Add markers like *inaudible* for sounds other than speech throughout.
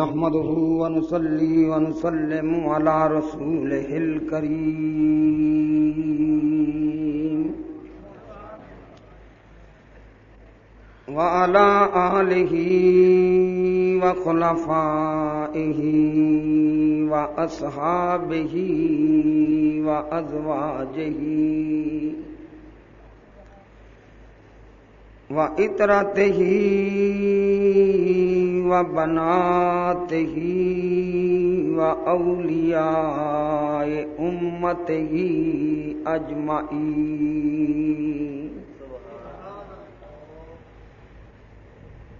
نحمده ونصلي ونسلم على رسوله الكريم. وعلى آله وخلفائه وأصحابه وأزواجه وإطرته وبناته وأولياء أمته أجمعين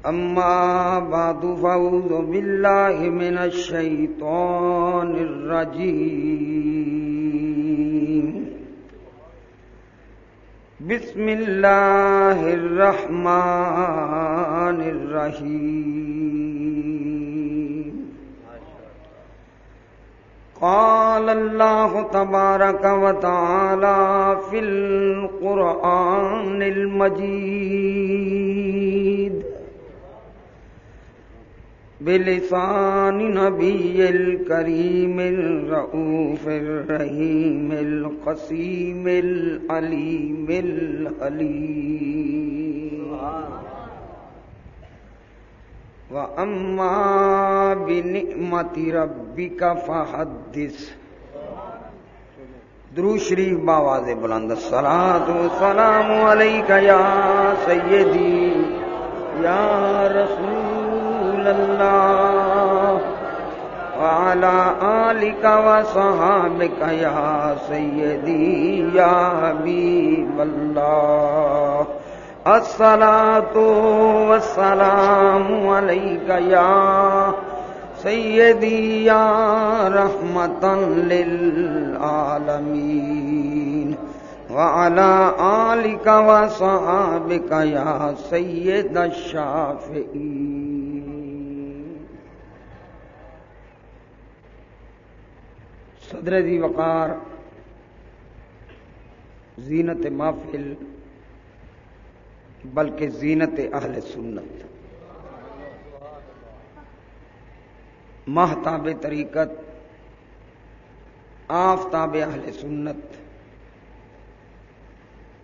أما بعد فأعوذ بالله من الشيطان الرجيم بسم اللہ الرحمن الرحیم۔ قال الله تبارك وتعالى في القرآن المجيد بلسان نبي الكريم الرؤوف الرحيم القسيم العليم الحليم وأما بنعمة ربك فحدث. درو شریف باواز بلند. الصلاة والسلام عليك يا سيدي يا رسول الله وعلى آلك وصحابك يا سيدي يا حبيب الله الصلاة والسلام عليك يا سيدي يا رحمة للعالمين وعلى آلك وصحابك يا سيد الشافعين صدر ذی وقار، زینت محفل، بلکہ زینت اہل سنت۔ محتاب طریقت آفتاب اہل سنت۔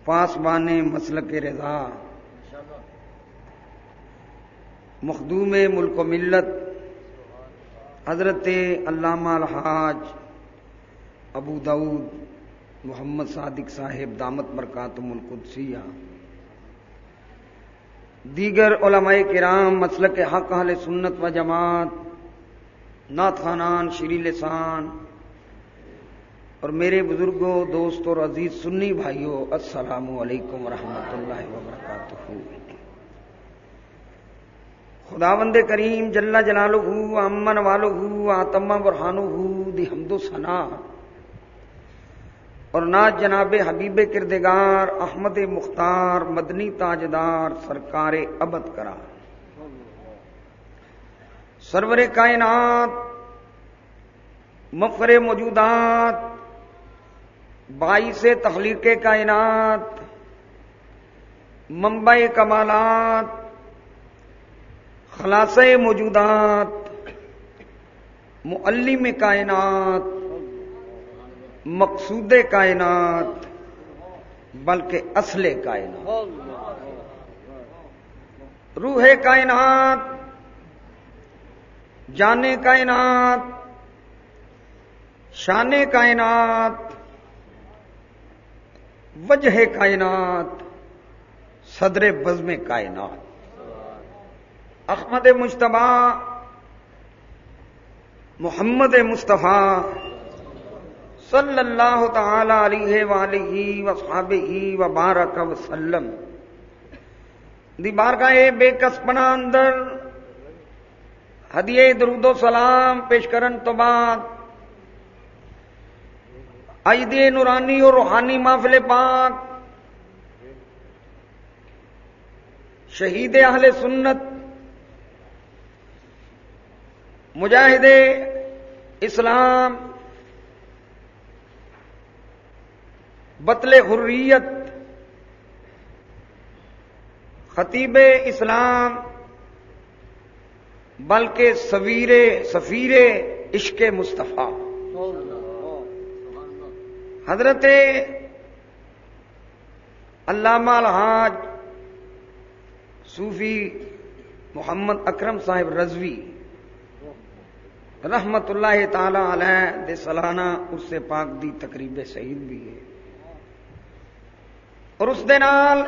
پاسبان مسلک رضا۔ مخدوم ملک و ملت۔ حضرت علامہ الحاج ابو دعود محمد صادق صاحب دامت مرکاتم القدسیہ۔ دیگر علماء کرام، مسلک حق، اہل سنت و جماعت نعت خانان شری لسان اور میرے بزرگوں، دوست اور عزیز سنی بھائیوں، السلام علیکم ورحمۃ اللہ وبرکاتہ۔ خدا بند کریم، جل جلالہ، امن والہ آتم برہانہ، دی حمد و ثنا۔ اور ناز جناب حبیب کردگار احمد مختار مدنی تاجدار سرکار ابد کرا سرور کائنات مفر موجودات، باعث تخلیق کائنات، منبع کمالات خلاص موجودات، معلم کائنات مقصود کائنات، بلکہ اصل کائنات۔ روح کائنات، جان کائنات، شان کائنات، وجہ کائنات، صدر بزم کائنات۔ احمد مشتبہ محمد مصطفیٰ صلی اللہ تعالی علیہ وآلہ وصحابہ وبارک وسلم۔ دی بارگاہ بے کسپنا اندر ہدیے درود و سلام پیش کرن تو بعد عید نورانی اور روحانی محفل پاک شہید اہل سنت مجاہد اسلام بطل حریت، خطیب اسلام، بلکہ سویرے سفیرے عشق مصطفیٰ۔ حضرت علامہ الحاج صوفی محمد اکرم صاحب رضوی رحمت اللہ تعالی علیہ دے سالانہ اس سے پاک دی تقریب شہید بھی ہے۔ اور اس دے نال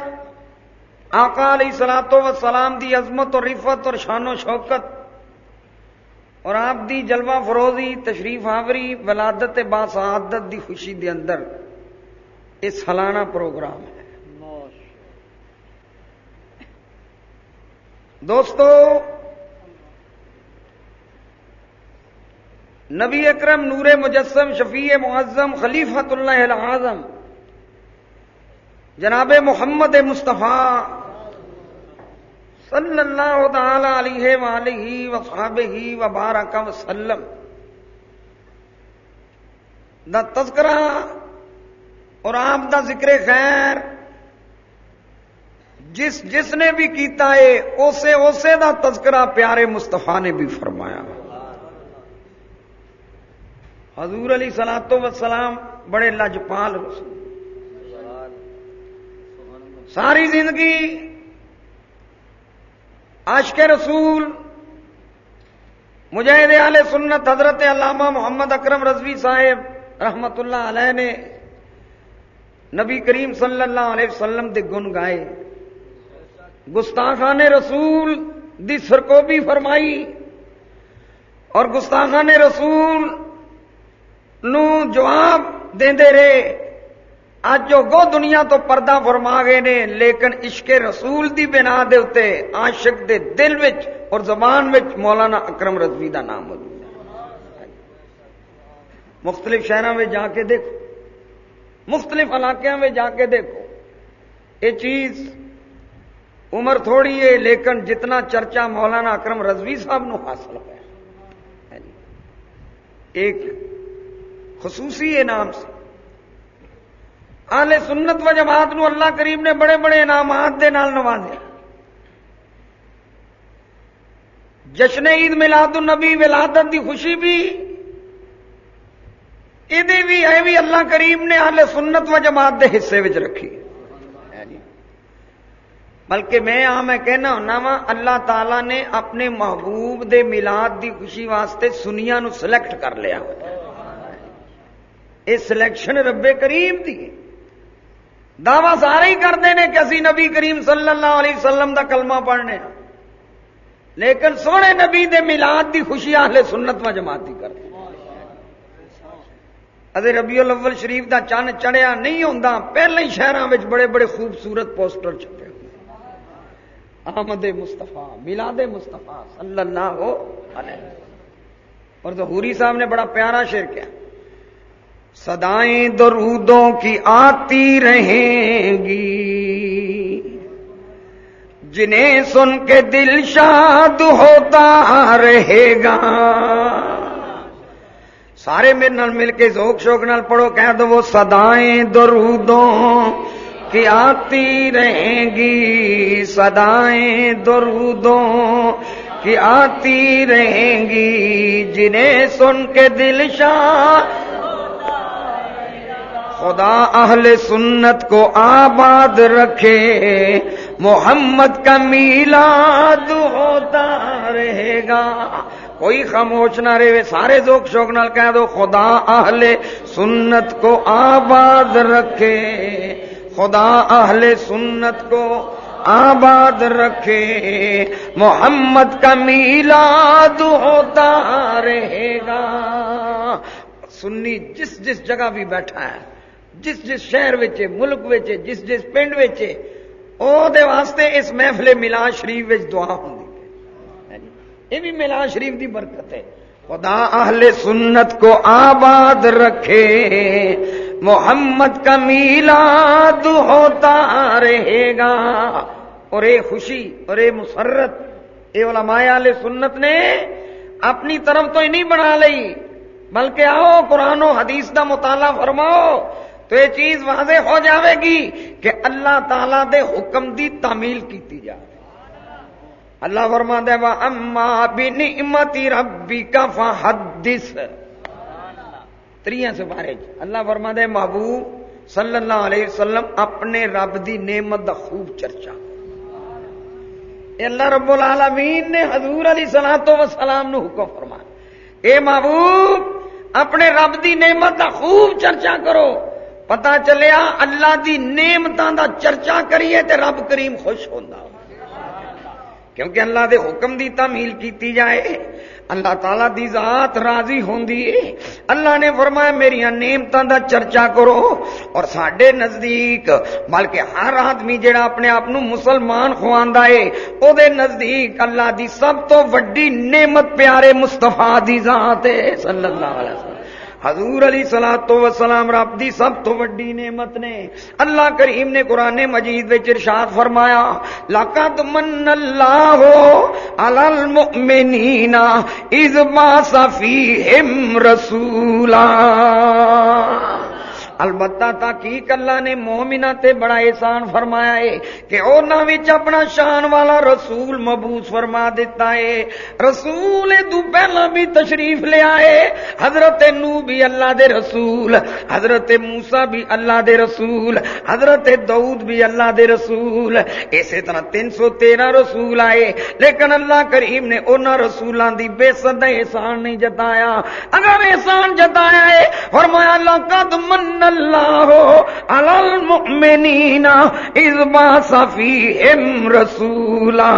آقا علیہ سلاطو و سلام دی عظمت اور رفت اور شان و شوکت اور آپ دی جلوہ فروزی، تشریف آوری، ولادت باسعادت دی خوشی دے اندر یہ سالانہ پروگرام ہے۔ دوستو، نبی اکرم نور مجسم شفیع معظم خلیفت اللہ العظم جناب محمد مصطفیٰ صلی اللہ تعالی علیہ وآلہ وصحابہ وبارک وسلم دا تذکرہ اور آپ دا ذکر خیر جس جس نے بھی کیتا ہے، اسے اسے دا تذکرہ پیارے مستفا نے بھی فرمایا۔ حضور علی سلاطو وسلام بڑے لجپال رسول۔ ساری زندگی عاشق رسول، مجاہد عال سنت حضرت علامہ محمد اکرم رضوی صاحب رحمت اللہ علیہ نے نبی کریم صلی اللہ علیہ وسلم دے گن گائے۔ گستاخان رسول دی سرکو بھی فرمائی اور گستاخان رسول نو جواب دے دے رہے۔ اج گو دنیا تو پردہ فرما گئے نے، لیکن عشق رسول دی بنا دے اتے عاشق دے دل وچ اور زبان وچ مولانا اکرم رضوی دا نام موجود ہے۔ مختلف شہروں میں جا کے دیکھو۔ مختلف علاقوں میں جا کے دیکھو۔ یہ چیز عمر تھوڑی ہے، لیکن جتنا چرچا مولانا اکرم رضوی صاحب نو حاصل ہوا ایک خصوصی انعام سے۔ آل سنت و جماعت نو اللہ کریم نے بڑے بڑے انعامات دے نال نوازے۔ جشن عید ملاد النبی ولادت دی خوشی بھی یہ بھی ہے بھی اللہ کریم نے آل سنت و جماعت دے حصے وچ رکھی۔ بلکہ میں آ میں کہنا ہونا وا، اللہ تعالی نے اپنے محبوب دے میلاد دی خوشی واسطے سنیا نو سلیکٹ کر لیا۔ یہ سلیکشن رب کریم دی۔ دعوی سارے ہی کرتے ہیں کہ اسی نبی کریم صلی اللہ علیہ وسلم دا کلمہ پڑھنے لیکن سونے نبی دے میلاد دی خوشی آلے سنت و جماعت کی کرتے ادے ربیع الاول شریف دا چند چڑھیا نہیں ہوتا پہلے ہی شہروں میں بڑے بڑے خوبصورت پوسٹر چھپے احمد مستفا میلاد مستفا صلی اللہ علیہ اور تو صاحب نے بڑا پیارا شیر کیا۔ سدائیں درودوں کی آتی رہیں گی۔ جنہیں سن کے دل شاد ہوتا رہے گا۔ سارے میرے نال مل کے ذوق شوق نال پڑھو، کہہ دو وہ سدائیں درودوں کی آتی رہیں گی۔ سدائیں درودوں کی آتی رہیں گی۔ جنہیں سن کے دل شاد خدا اہل سنت کو آباد رکھے، محمد کا میلاد ہوتا رہے گا۔ کوئی خاموش نہ رہے، سارے ذوق شوق نال کہہ دو، خدا اہل سنت کو آباد رکھے۔ خدا اہل سنت کو آباد رکھے۔ محمد کا میلاد ہوتا رہے گا۔ سنی جس جس جگہ بھی بیٹھا ہے جس جس شہر ملک جس جس پنڈ واسطے اس محفل ملان شریف دعا ہوں ہاں جی، یہ بھی ملان شریف دی برکت ہے۔ خدا اہل سنت کو آباد رکھے، محمد کا میلاد ہوتا رہے گا۔ اور اے خوشی، اور اے مسرت، اے علماء اہل سنت نے اپنی طرف تو ہی نہیں بنا لی بلکہ آؤ قرآن و حدیث کا مطالعہ فرماؤ۔ تو یہ چیز واضح ہو جاوے گی کہ اللہ تعالی دے حکم دی تعمیل کی جائے اللہ فرما دے وا اما بنعمتی ربی کا فحدث۔ تریاں سے بارے جی۔ اللہ فرما دے محبوب صلی اللہ علیہ وسلم اپنے رب دی نعمت دا خوب چرچا۔ اللہ رب العالمین نے حضور علی سلام و سلام نو حکم فرما اے محبوب، اپنے رب دی نعمت دا خوب چرچا کرو۔ پتا چلیا اللہ دی نعمتاں دا چرچا کریے تے رب کریم خوش ہوتا کیونکہ اللہ دے حکم دی تعمیل کیتی جائے، اللہ تعالی دی ذات راضی ہوندی ہے۔ اللہ نے فرمایا میری نعمتاں دا چرچا کرو۔ اور ساڈے نزدیک، بلکہ ہر آدمی جڑا اپنے آپ مسلمان خواندا ہے، او دے نزدیک اللہ دی سب تو وڈی نعمت پیارے مصطفی دی ذات ہے، صلی اللہ علیہ وسلم۔ حضور علی سلا تو وسلام رب دی سب تو وڈی نعمت نے اللہ کریم نے قرآن مجید وچ ارشاد فرمایا، لقد من اللہ علی المؤمنین اذ ما فیہم رسولا۔ البتہ تحقیق اللہ نے مومنا تے بڑا احسان فرمایا ہے کہ انہاں وچ اپنا شان والا رسول مبوس فرما دیتا ہے۔ رسول دو پہلا بھی تشریف لے آئے حضرت نو بھی اللہ دے رسول، حضرت موسا بھی اللہ دے رسول، حضرت دعود بھی اللہ دے رسول۔ اسی طرح تین سو تیرہ رسول آئے۔ لیکن اللہ کریم نے انہاں رسولان دی بے صد احسان نہیں جتایا۔ اگر احسان جتایا ہے، فرمایا اللہ قد من اللہ المؤمنین اذ با صفیہم رسولا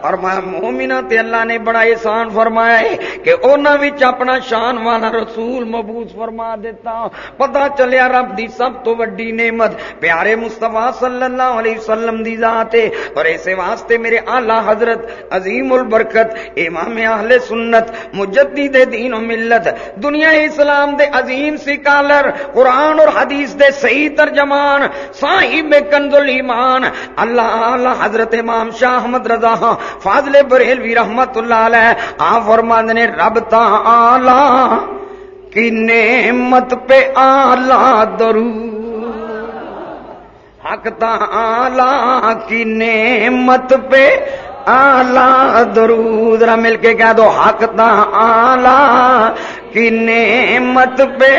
اور مومنا تے اللہ نے بڑا احسان فرمایا ہے کہ انہاں وچ اپنا شان والا رسول مبوس فرما دیتا۔ پتہ چلیا رب دی سب تو وڈی نعمت۔ پیارے مصطفی صلی اللہ علیہ وسلم دی ذات ہے۔ اور ایسے واسطے میرے اعلی حضرت عظیم البرکت، امام اہل سنت، مجدد دین و ملت، دنیا اسلام دے عظیم سکالر، قرآن اور حدیث دے صحیح ترجمان، صاحب کنز ایمان اللہ اعلی حضرت امام شاہ احمد رضا فاضل بریلوی رحمت اللہ علیہ، آپ فرماند نے، رب تعالی کی نعمت پہ آلہ درو۔ حق تعالی کی نعمت پہ آلہ درود ذرا مل کے کہہ دو، حق تعالی کی نعمت پہ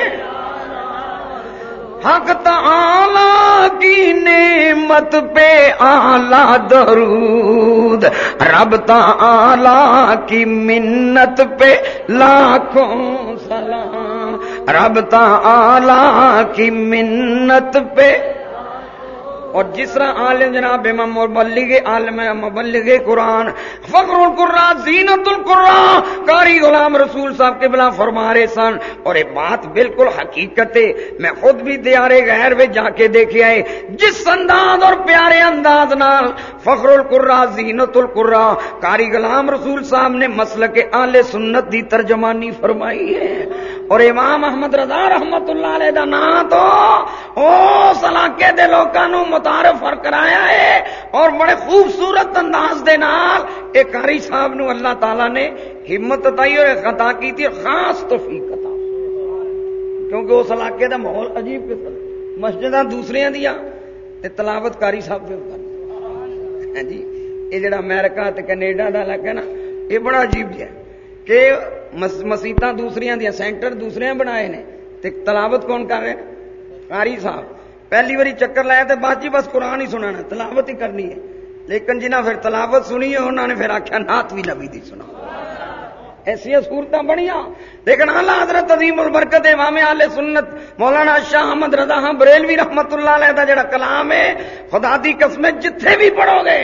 حق تعالی کی نعمت پہ آلہ درود۔ رب تعالی کی منت پہ لاکھوں سلام۔ رب تعالی کی منت پہ اور جس طرح عالم جناب امام مبلغ عالم مبلغ قرآن، فخر القرآن زینت القرآن کاری غلام رسول صاحب کے بلا فرما رہے سن۔ اور یہ بات بالکل حقیقت ہے۔ میں خود بھی دیارے غیر میں جا کے دیکھے آئے۔ جس انداز اور پیارے انداز نال فخر القرآن زینت القرآن کاری غلام رسول صاحب نے مسل کے آل سنت دی ترجمانی فرمائی ہے۔ اور امام احمد رضا رحمت اللہ علیہ دا نام تو اس علاقے دے لوگوں متعارف اور کرایا ہے اور بڑے خوبصورت انداز دے نال ایک قاری صاحب نو اللہ تعالی نے ہمت عطائی اور خطا کی تھی خاص توفیق عطا کیونکہ اس علاقے دا ماحول عجیب قسم مسجداں دوسریاں دیا تے تلاوت کاری صاحب پہ کر ہاں جی یہ جڑا امریکہ تے کینیڈا دا علاقہ نا یہ بڑا عجیب جہا کہ مسیطا دوسری دیا سینٹر دوسرے بنائے نے، تے تلاوت کون کر رہے قاری صاحب۔ پہلی باری چکر لایا تو بعد جی بس قرآن ہی سنا تلاوت ہی کرنی ہے۔ لیکن جنہیں پھر تلاوت سنی ہے انہوں نے پھر آخیا نات بھی نبی دی سنا ایسا سہولت بڑی لیکن اللہ حضرت عظیم البرکت امام آل سنت مولانا شاہ احمد رضا بریلوی رحمت اللہ علیہ دا جڑا کلام ہے، خدا دی قسمیں جتھے بھی پڑھو گے،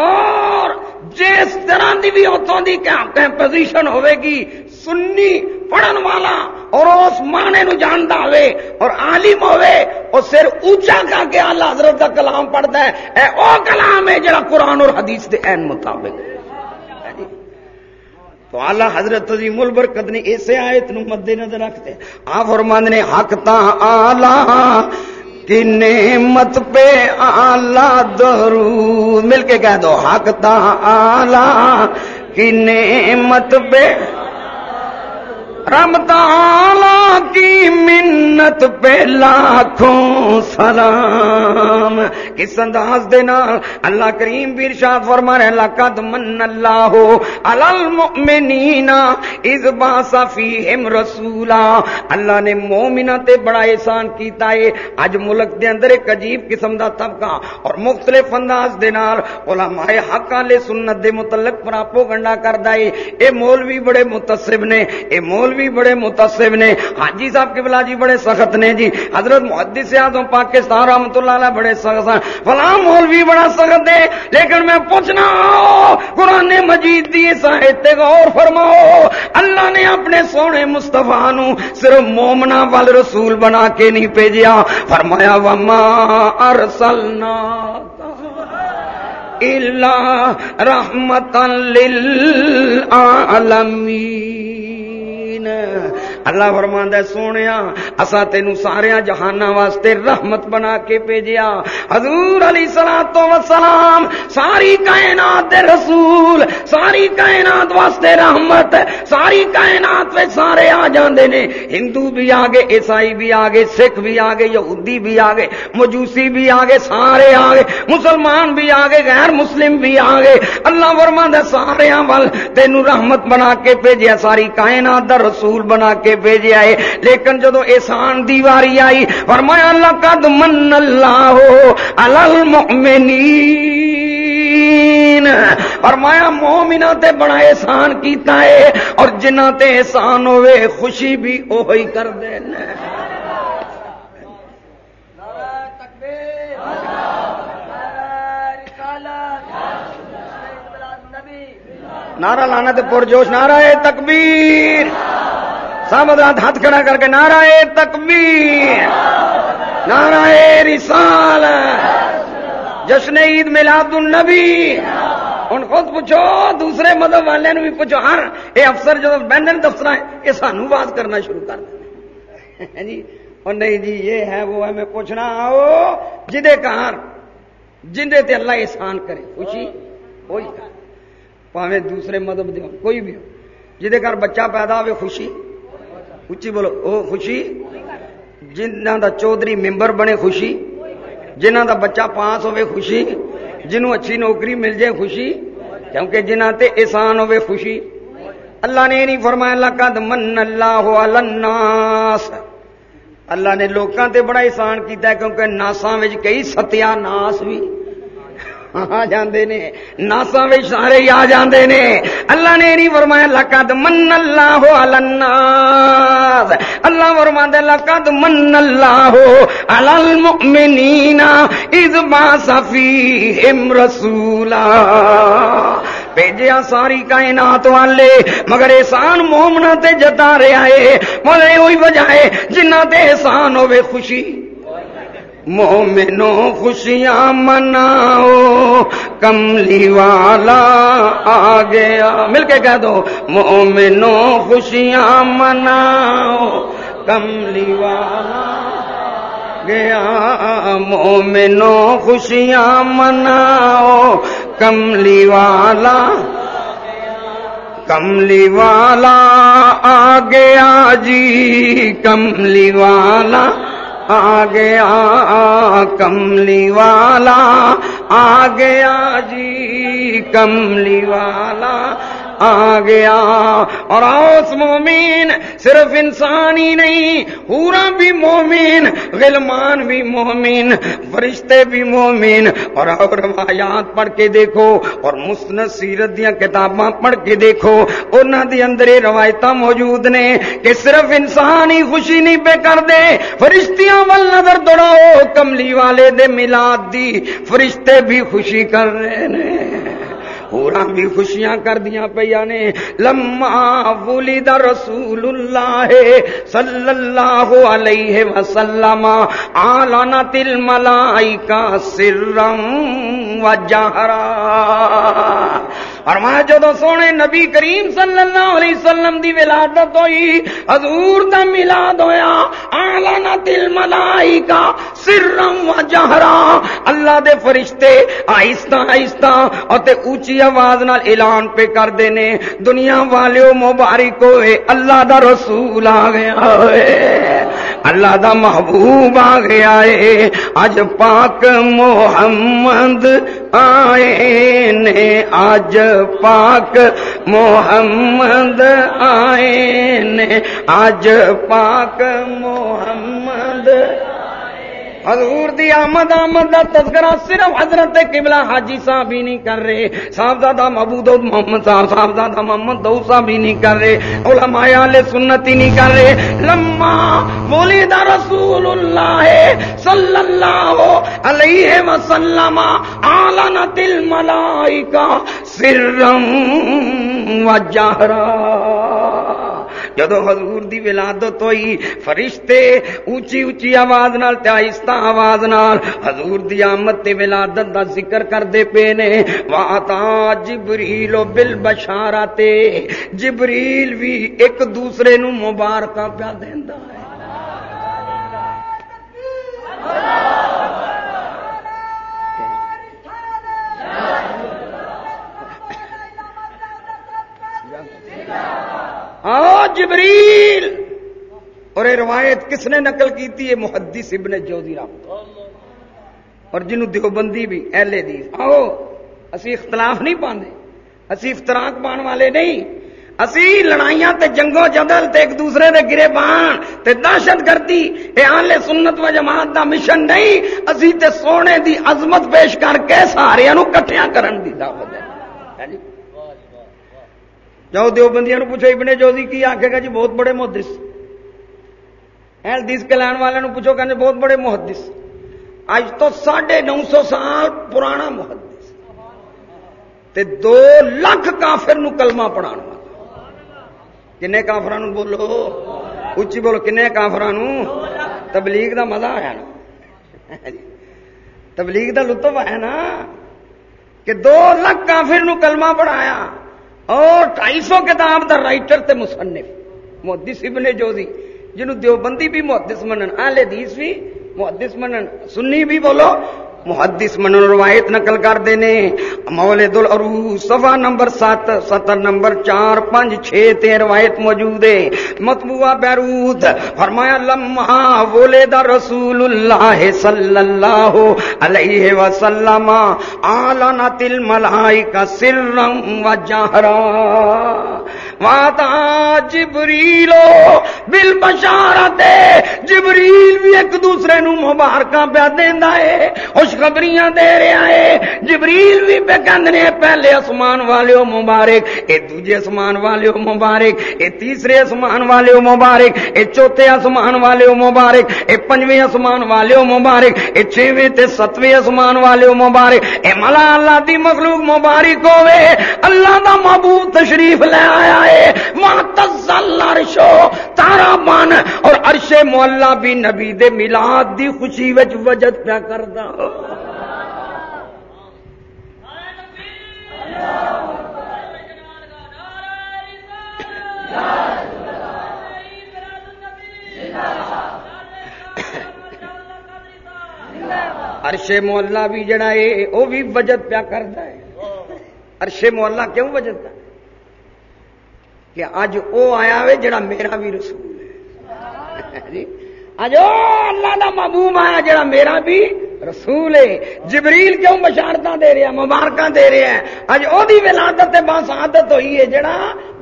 اور جس طرح کی بھی اتوں کی پوزیشن ہوے گی، سنی پڑھن والا اور اس مانے نو جانتا ہوئے اور عالم ہوئے، اور سر اونچا کر کے آلہ حضرت کا کلام پڑھتا ہے۔ اے او کلام ہے جڑا قرآن اور حدیث دے این مطابق۔ تو آلہ حضرت عظیم البرکت نے اسے آیت نو مد نظر رکھتے آپ فرماند نے، حق تا آلہ، کی نعمت پہ آلہ درود مل کے کہہ دو، حق تا آلہ، کی نعمت پہ رب تعالی کی منت پہ لاکھوں سلام کس انداز دے نال اللہ کریم بھی ارشاد فرما رہے لقد من اللہ المؤمنین اذ باس فیہم رسولا۔ اللہ نے مومنہ تے بڑا احسان کیتا ہے۔ اج ملک دے اندر ایک عجیب قسم دا طبقہ اور مختلف انداز دے نال علماء حق والے سنت دے متعلق پراپوگنڈا کردا ہے۔ اے مولوی بڑے متصب نے، اے مولوی بڑے متصب نے۔ حاجی صاحب کے بلا جی بڑے سخت نے جی۔ حضرت محدث اعظم پاکستان رحمت اللہ علیہ بڑے سخت ہیں فلاں مولوی بڑا سخت ہے، لیکن میں پوچھنا قرآن مجید دی ساحت غور فرماؤ۔ اللہ نے اپنے سونے مصطفیٰ نو صرف مومنا وال رسول بنا کے نہیں بھیجیا۔ فرمایا، وما ارسلنا الا رحمت للعالمین اللہ فرماندا ہے، سونیا، اسا تینو سارے جہاناں واسطے رحمت بنا کے بھیجیا۔ حضور علی صلوات و سلام ساری کائنات دے رسول، ساری کائنات واسطے رحمت، ساری کائنات وچ سارے آ جاندے نے۔ ہندو بھی آ گئے عیسائی بھی آ گئے سکھ بھی آ گئے یہودی بھی آ گئے مجوسی بھی آ گئے سارے آ گئے مسلمان بھی آ گئے غیر مسلم بھی آ گئے اللہ فرماندا ہے سارے ول تینو رحمت بنا کے بھیجیا۔ ساری کائنات دا رسول رسول بنا کے بھیجے آئے۔ لیکن جدو احسان دیواری آئی، فرمایا، اللہ قد من اللہ المؤمنین۔ فرمایا مومنہ تے بڑا احسان کیتا ہے اور جنہ تے احسان ہوئے، خوشی بھی اوہی کر دے نعرہ لانا تے پرجوش، نعرہ تکبیر۔ سب ہاتھ کھڑا کر کے، نعرہ تکبیر۔ نعرہ رسال جشن عید میلاد النبی۔ ہوں خود پوچھو، دوسرے مذہب والے بھی پوچھو، ہر یہ افسر جب بہن دفتر یہ سانو بات کرنا شروع کر دیں *laughs* جی اور نہیں جی یہ ہے، وہ ہے، میں پوچھنا ہاں، آؤ جدے کار جنڈے تے اللہ احسان کرے، خوشی کوئی پاوے دوسرے مذہب دے کوئی بھی ہو جہے گھر بچہ پیدا ہوئے خوشی؟ اچھی بولو، او خوشی؟ جنہ دا چودھری ممبر بنے، خوشی؟ جنہ دا بچہ پاس ہوئے خوشی؟ جنہوں اچھی نوکری مل جائے، خوشی؟ کیونکہ جنہ تے احسان ہوئے خوشی؟ اللہ نے نہیں فرمایا، لقد من اللہ الناس۔ اللہ نے لوکاں تے بڑا احسان کیتا ہے، کیونکہ ناساں وچ کئی ستیا ناس بھی۔ آ جاندے نے ناسا وچ سارے ہی آ جاندے نے۔ اللہ نے نہیں فرمایا، لقد من اللہ علی الناس۔ اللہ فرماندا لقد من اللہ علی المؤمنین اذ باث فیہم رسولا۔ بھیجیا ساری کائنات والے، مگر احسان مومنا تے جتا رہا ہے۔ مگر وہی وجہ ہے جنہ تے احسان ہوے خوشی۔ مومنو خوشیاں مناؤ، کملی والا آ۔ گیا مل کے کہہ دو مومنو خوشیاں مناؤ، کملی والا گیا مومنو خوشیاں مناؤ، کملی والا کملی والا آ گیا جی کملی والا آ گیا کملی والا آ گیا جی کملی والا۔ آ گیا۔ اور اوس مومین صرف انسان ہی نہیں پورا بھی مومین غلمان بھی مومین فرشتے بھی مومین اور اور روایات پڑھ کے دیکھو، اور مسن سیرت دیا کتاباں پڑھ کے دیکھو انہوں دے اندر روایت موجود نے کہ صرف انسان ہی خوشی نہیں پہ کر دے۔ فرشتیاں ول نظر دوڑاؤ، کملی والے دے ملاد دی فرشتے بھی خوشی کر رہے ہیں ہورا بھی خوشیاں کر دیا پہ نے۔ لما ولد رسول اللہ صلی اللہ علیہ وسلم آلانت الملائکہ سرم و جہرا۔ فرمایا جدو سونے نبی کریم صلی اللہ علیہ وسلم دی ولادت ہوئی، حضور دا ملاد ہویا اعلانت الملائکہ سرم و جہرا۔ اللہ دے فرشتے آہستہ آہستہ اور تے اونچی آواز نال اعلان پہ کر دینے دنیا والیو مبارک ہوئے، اللہ دا رسول آ گیا ہے اللہ دا محبوب آ گیا ہے۔ اج پاک محمد آئے نے۔ آج پاک محمد آئے نے۔ آج پاک محمد حضور دی آمد آمد دا تذکرہ صرف حضرت قبلہ حاجی صاحب ہی نہیں کر رہے، صاحبزادہ محبود محمد صاحب، صاحبزادہ محمد دو صاحب ہی نہیں کر رہے، علماء آل سنت ہی نہیں کر رہے۔ لما مولد رسول اللہ صلی اللہ علیہ وسلم آلنت الملائکہ سرم و جہرہ جدو حضور دی ولادت ہوئی فرشتے اونچی اونچی آواز نال تے آہستہ آواز نال حضور دی آمد تے ولادت دا ذکر کردے پے نے واتا جبریل بالبشارات جبریل بھی ایک دوسرے نو مبارکاں پیا دیندا ہے آؤ جبریل! اور یہ روایت کس نے نقل کی ہے محدث ابن جوزی رام اور جنہوں دیوبندی بھی، اہل دی آؤ، اسی اختلاف نہیں پاندے۔ اسی افتراق پان والے نہیں۔ اسی لڑائیاں تے جنگوں جدل تے ایک دوسرے دے گرے بان تے دہشت گردی۔ اے آلے سنت و جماعت دا مشن نہیں۔ اسی تے سونے دی عظمت پیش کر کے سارے نو کٹھیاں کرن دی دعوت ہے۔ ہاں جی؟ جاؤ دیوبندیاں پوچھو ابن جوزی کی آخے گا جی بہت بڑے محدث حدیث کے لان والے پوچھو کہ بہت بڑے محدث اج تو ساڑھے نو سو سال پرانا محدث تے دو لاکھ کافر نو کلمہ پڑھان کن کافران بولو اچھی بولو کن کافران تبلیغ دا مزہ آیا نا تبلیغ دا لطف ہے نا کہ دو لاکھ کافر نو کلمہ پڑھایا اور ڈھائی سو کتاب دا رائٹر تے مصنف، محدث ابن جوزی، جنہوں دیوبندی بھی محدث منن آل حدیث بھی محدث منن، سنی بھی بولو محدث من روایت نقل کر دینے۔ مولد العروس صفحہ نمبر سات، ستر نمبر چار، پانچ، چھ تے روایت موجود ہے۔ مطبوعہ بیروت، فرمایا، لمحہ ولد رسول اللہ صلی اللہ علیہ وسلم۔ آلنت الملائکہ سرم و جہرا۔ واتا جبریلو بالبشارت جبریل بھی ایک دوسرے نو مبارکاں پیا دیندا ہے، خوشخبریاں دے رہا ہے۔ جبریل بھی پہ کہندے پہلے اسمان والے مبارک، اے دوجے اسمان والے مبارک، اے تیسرے اسمان والے مبارک، اے چوتھے اسمان والے مبارک، اے پنجویں اسمان والے مبارک، اے چھویں تے ستویں اسمان والے مبارک۔ اے ملا اللہ دی مخلوق مبارک ہوے اللہ دا محبوب تشریف لے آیا ہے۔ معتزل عرشو، تارا مان۔ اور عرش مولا بھی نبی دے میلاد دی خوشی وچ وجد پیا کردا ارشے محلہ بھی جڑا ہے، وہ بھی بجت پیا کرتا ہے۔ ارشے محلہ کیوں بجت کہ اج وہ آیا وے جڑا میرا بھی رسول ہے *laughs* جی؟ اج اللہ کا محبوب آیا جڑا میرا بھی رسول ہے، جبریل کیوں بشارت دے رہا مبارک دے رہا ہے اج وہ ولادت باسعادت ہوئی ہے، جڑا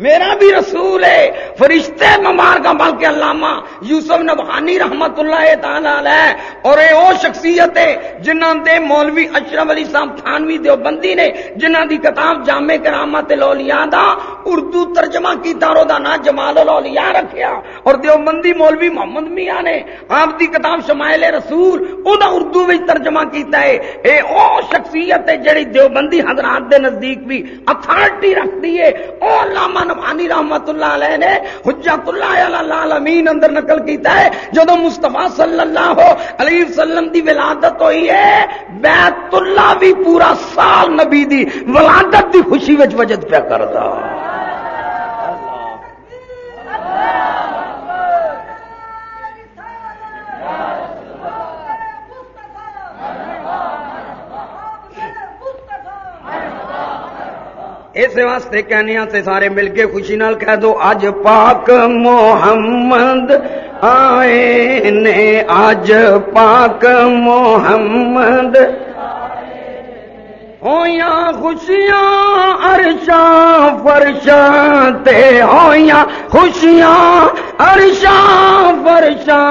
میرا بھی رسول ہے۔ فرشتے مبارک بلکہ علامہ یوسف نبحانی رحمت اللہ تعالی اور اے او شخصیت ہے، جنہاں دے مولوی اشرف علی صاحب تھانوی دیوبندی نے، جنہاں دی کتاب جامع کرامت الاولیاء دا اردو ترجمہ کیتا، اور دا نام جمال الاولیاء رکھیا۔ اور دیوبندی مولوی محمد میاں نے، آپ دی کتاب شمائل رسول، او دا اردو وچ ترجمہ کیتا ہے۔ اے او شخصیت ہے جڑی دیوبندی حضرات دے نزدیک بھی اتھارٹی رکھتی ہے۔ او علامہ نبانی رحمت اللہ علیہ نے حجت اللہ العالمین اندر نقل کیتا ہے۔ جدو مستفا صلی اللہ علیہ وسلم دی ولادت ہوئی ہے، بیت اللہ بھی پورا سال نبی دی ولادت دی خوشی وچ وجد پیا کرتا۔ اس واسطے کہنے سے سارے مل کے خوشی نال کہہ دو اج پاک محمد آئے نے اج پاک محمد ہویا خوشیاں ارشا فرشا تے ہویا خوشیاں ارشا فرشا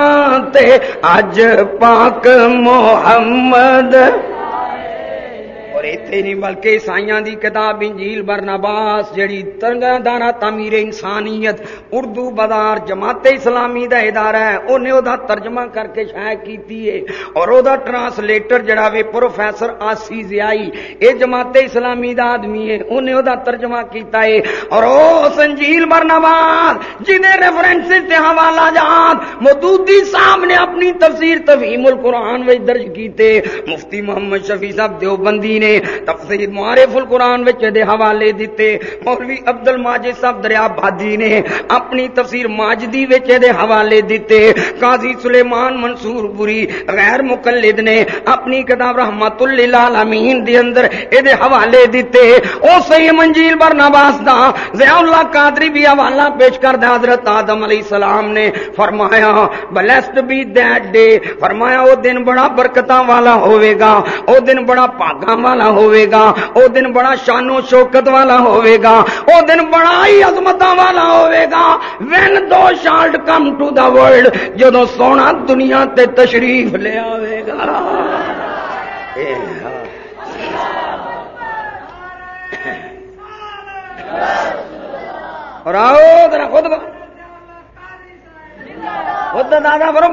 تے اج پاک محمد اور ایتھے نہیں بلکہ عیسائیاں دی کتاب انجیل برنباس جڑی ترنگا دانا تعمیر انسانیت، اردو بازار جماعت اسلامی دا ادارہ ہے، اونے او دا ترجمہ کر کے شائع کیتی ہے۔ اور او دا ٹرانسلیٹر جڑا وے پروفیسر آسی زیائی اے جماعت اسلامی دا آدمی ہے، اونے او دا ترجمہ کیتا ہے۔ اور او انجیل برنباس جنے ریفرنس تے حوالہ جات مودودی صاحب نے اپنی تفسیر تفہیم القرآن وچ درج کیتے۔ مفتی محمد شفیع صاحب دیوبندی نے نے تفسیر معارف القرآن وچ دے حوالے دیتے۔ مولوی عبد الماجد صاحب دریا بھادی نے اپنی تفسیر ماجدی وچ دے حوالے دیتے۔ قاضی سلیمان منصور پوری غیر مقلد نے اپنی کتاب رحمت للعالمین دی اندر اے دے حوالے دیتے۔ او صحیح منجیل برنباس دا ضیاء اللہ قادری بھی حوالہ پیش کر دے حضرت آدم علیہ السلام نے فرمایا بلیسڈ بی دیٹ ڈے فرمایا، او دن بڑا برکتاں والا ہوے گا۔ او دن بڑا پاگاں والا والا ہوئے گا او دن بڑا شان و شوکت والا ہوئے گا او دن بڑا ہی عظمت والا ہوئے گا when thou shalt come to the world, جدو سونا دنیا تے تشریف لے آئے گا اور آؤ ذرا خود بات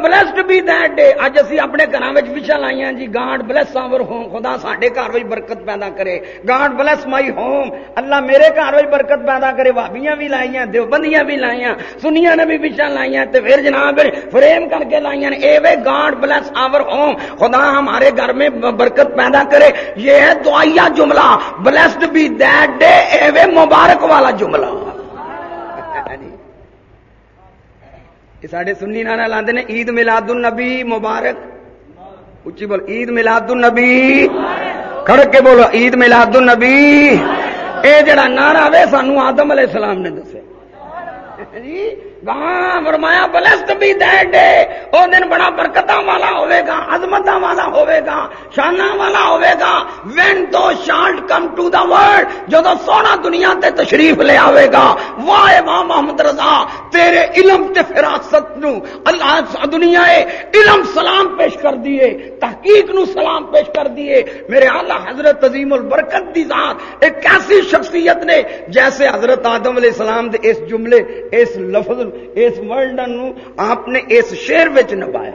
بلسڈ بی دیٹ ڈے اج اسی اپنے جی۔ گھر پچھا لائی جی۔ گاڈ بلس آور ہوم خدا سڈے گھر برکت پیدا کرے۔ God bless my home Allah میرے گھر برکت پیدا کرے۔ بھابیاں بھی لائی دیوبندیاں بھی لائی سنیا نے بھی پچھا لائی پھر جناب فریم کر کے لائی اے وے گاڈ بلس آور ہوم خدا ہمارے گھر میں برکت پیدا کرے۔ یہ ہے دعائیا جملہ۔ Blessed be that day a way مبارک والا جملہ۔ سڈے سنی نانا لاندے نے عید ملاد النبی مبارک۔ اچھی بول، عید ملاد النبی کھڑ کے بولو، عید ملاد النبی اے جڑا نعرہ وے سانو آدم علیہ السلام نے دسے۔ جی؟ وہاں فرمایا بلسٹ بھی ڈے او دن بڑا برکت والا ہوئے گا عظمت والا ہوئے گا شانہ والا ہوئے گا۔ When thou shalt come to the world جدو سونا دنیا تے تشریف لے آئے گا، واہ واہ محمد رضا، تیرے علم تے فراست نو اللہ دنیا علم سلام پیش کر دیے تحقیق نو سلام پیش کر دیے میرے اعلی حضرت عظیم البرکت دی ذات ایک ایسی شخصیت نے، جیسے حضرت آدم علیہ السلام دے اس جملے، اس لفظ اس ورلڈن آپ نے اس شیر نبایا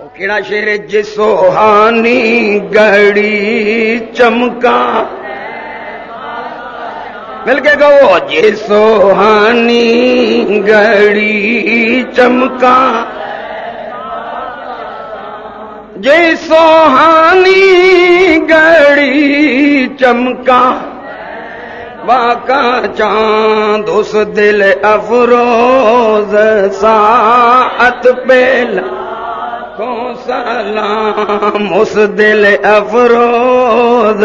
وہ کہڑا شیر جی سوہانی گڑی چمکا۔ مل کے گو جی سوہانی گڑی چمکا۔ جی سوہانی گڑی چمکا۔ کا چاند اس دل افروز ساعت پہلا کو سلام اس دل افروز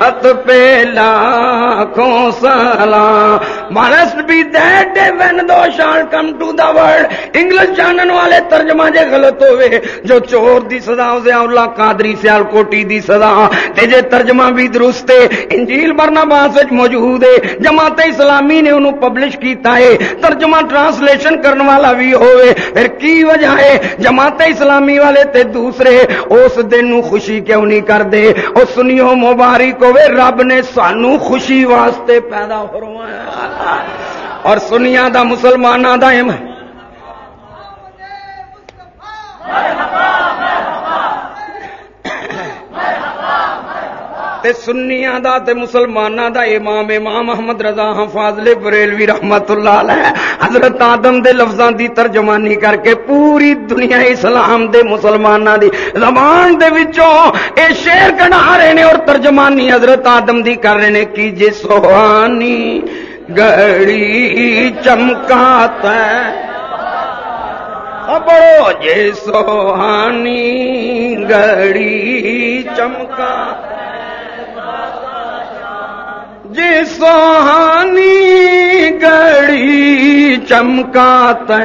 ساعت پہلا کو سلام۔ مانس بھی that day when thou shall come to the world. English جانن والے ترجمہ جے غلط ہوئے جو چور دی صدا ہو زیا اللہ قادری سیال کوٹی دی صدا تے جے ترجمہ بھی درست ہے، انجیل برنا باس وچ موجود ہے۔ جماعت اسلامی نے انہوں پبلش کیتا ہے۔ ترجمہ ٹرانسلیشن کرن والا بھی ہوئے پھر کی وجہ ہے؟ جماعت اسلامی والے تے دوسرے، اس دن نو خوشی کیوں نہیں کر دے او سنیو مبارک ہوے رب نے سانو خوشی واسطے پیدا فرمایا۔ اور سنیا دا مسلمان دا ایم تے سنیاں دا تے مسلماناں دا امام امام محمد رضا ہاں فاضل بریلوی رحمت اللہ علیہ، حضرت آدم دے لفظاں دی ترجمانی کر کے پوری دنیا اسلام دے مسلماناں دی زبان دے وچوں اے شعر کنا رہے نے اور ترجمانی حضرت آدم دی کر رہے نے کی جے سوہانی گڑی چمکاتا ہے۔ بڑو جے سوہانی گڑی چمکا جے سوہانی گڑی چمکاتا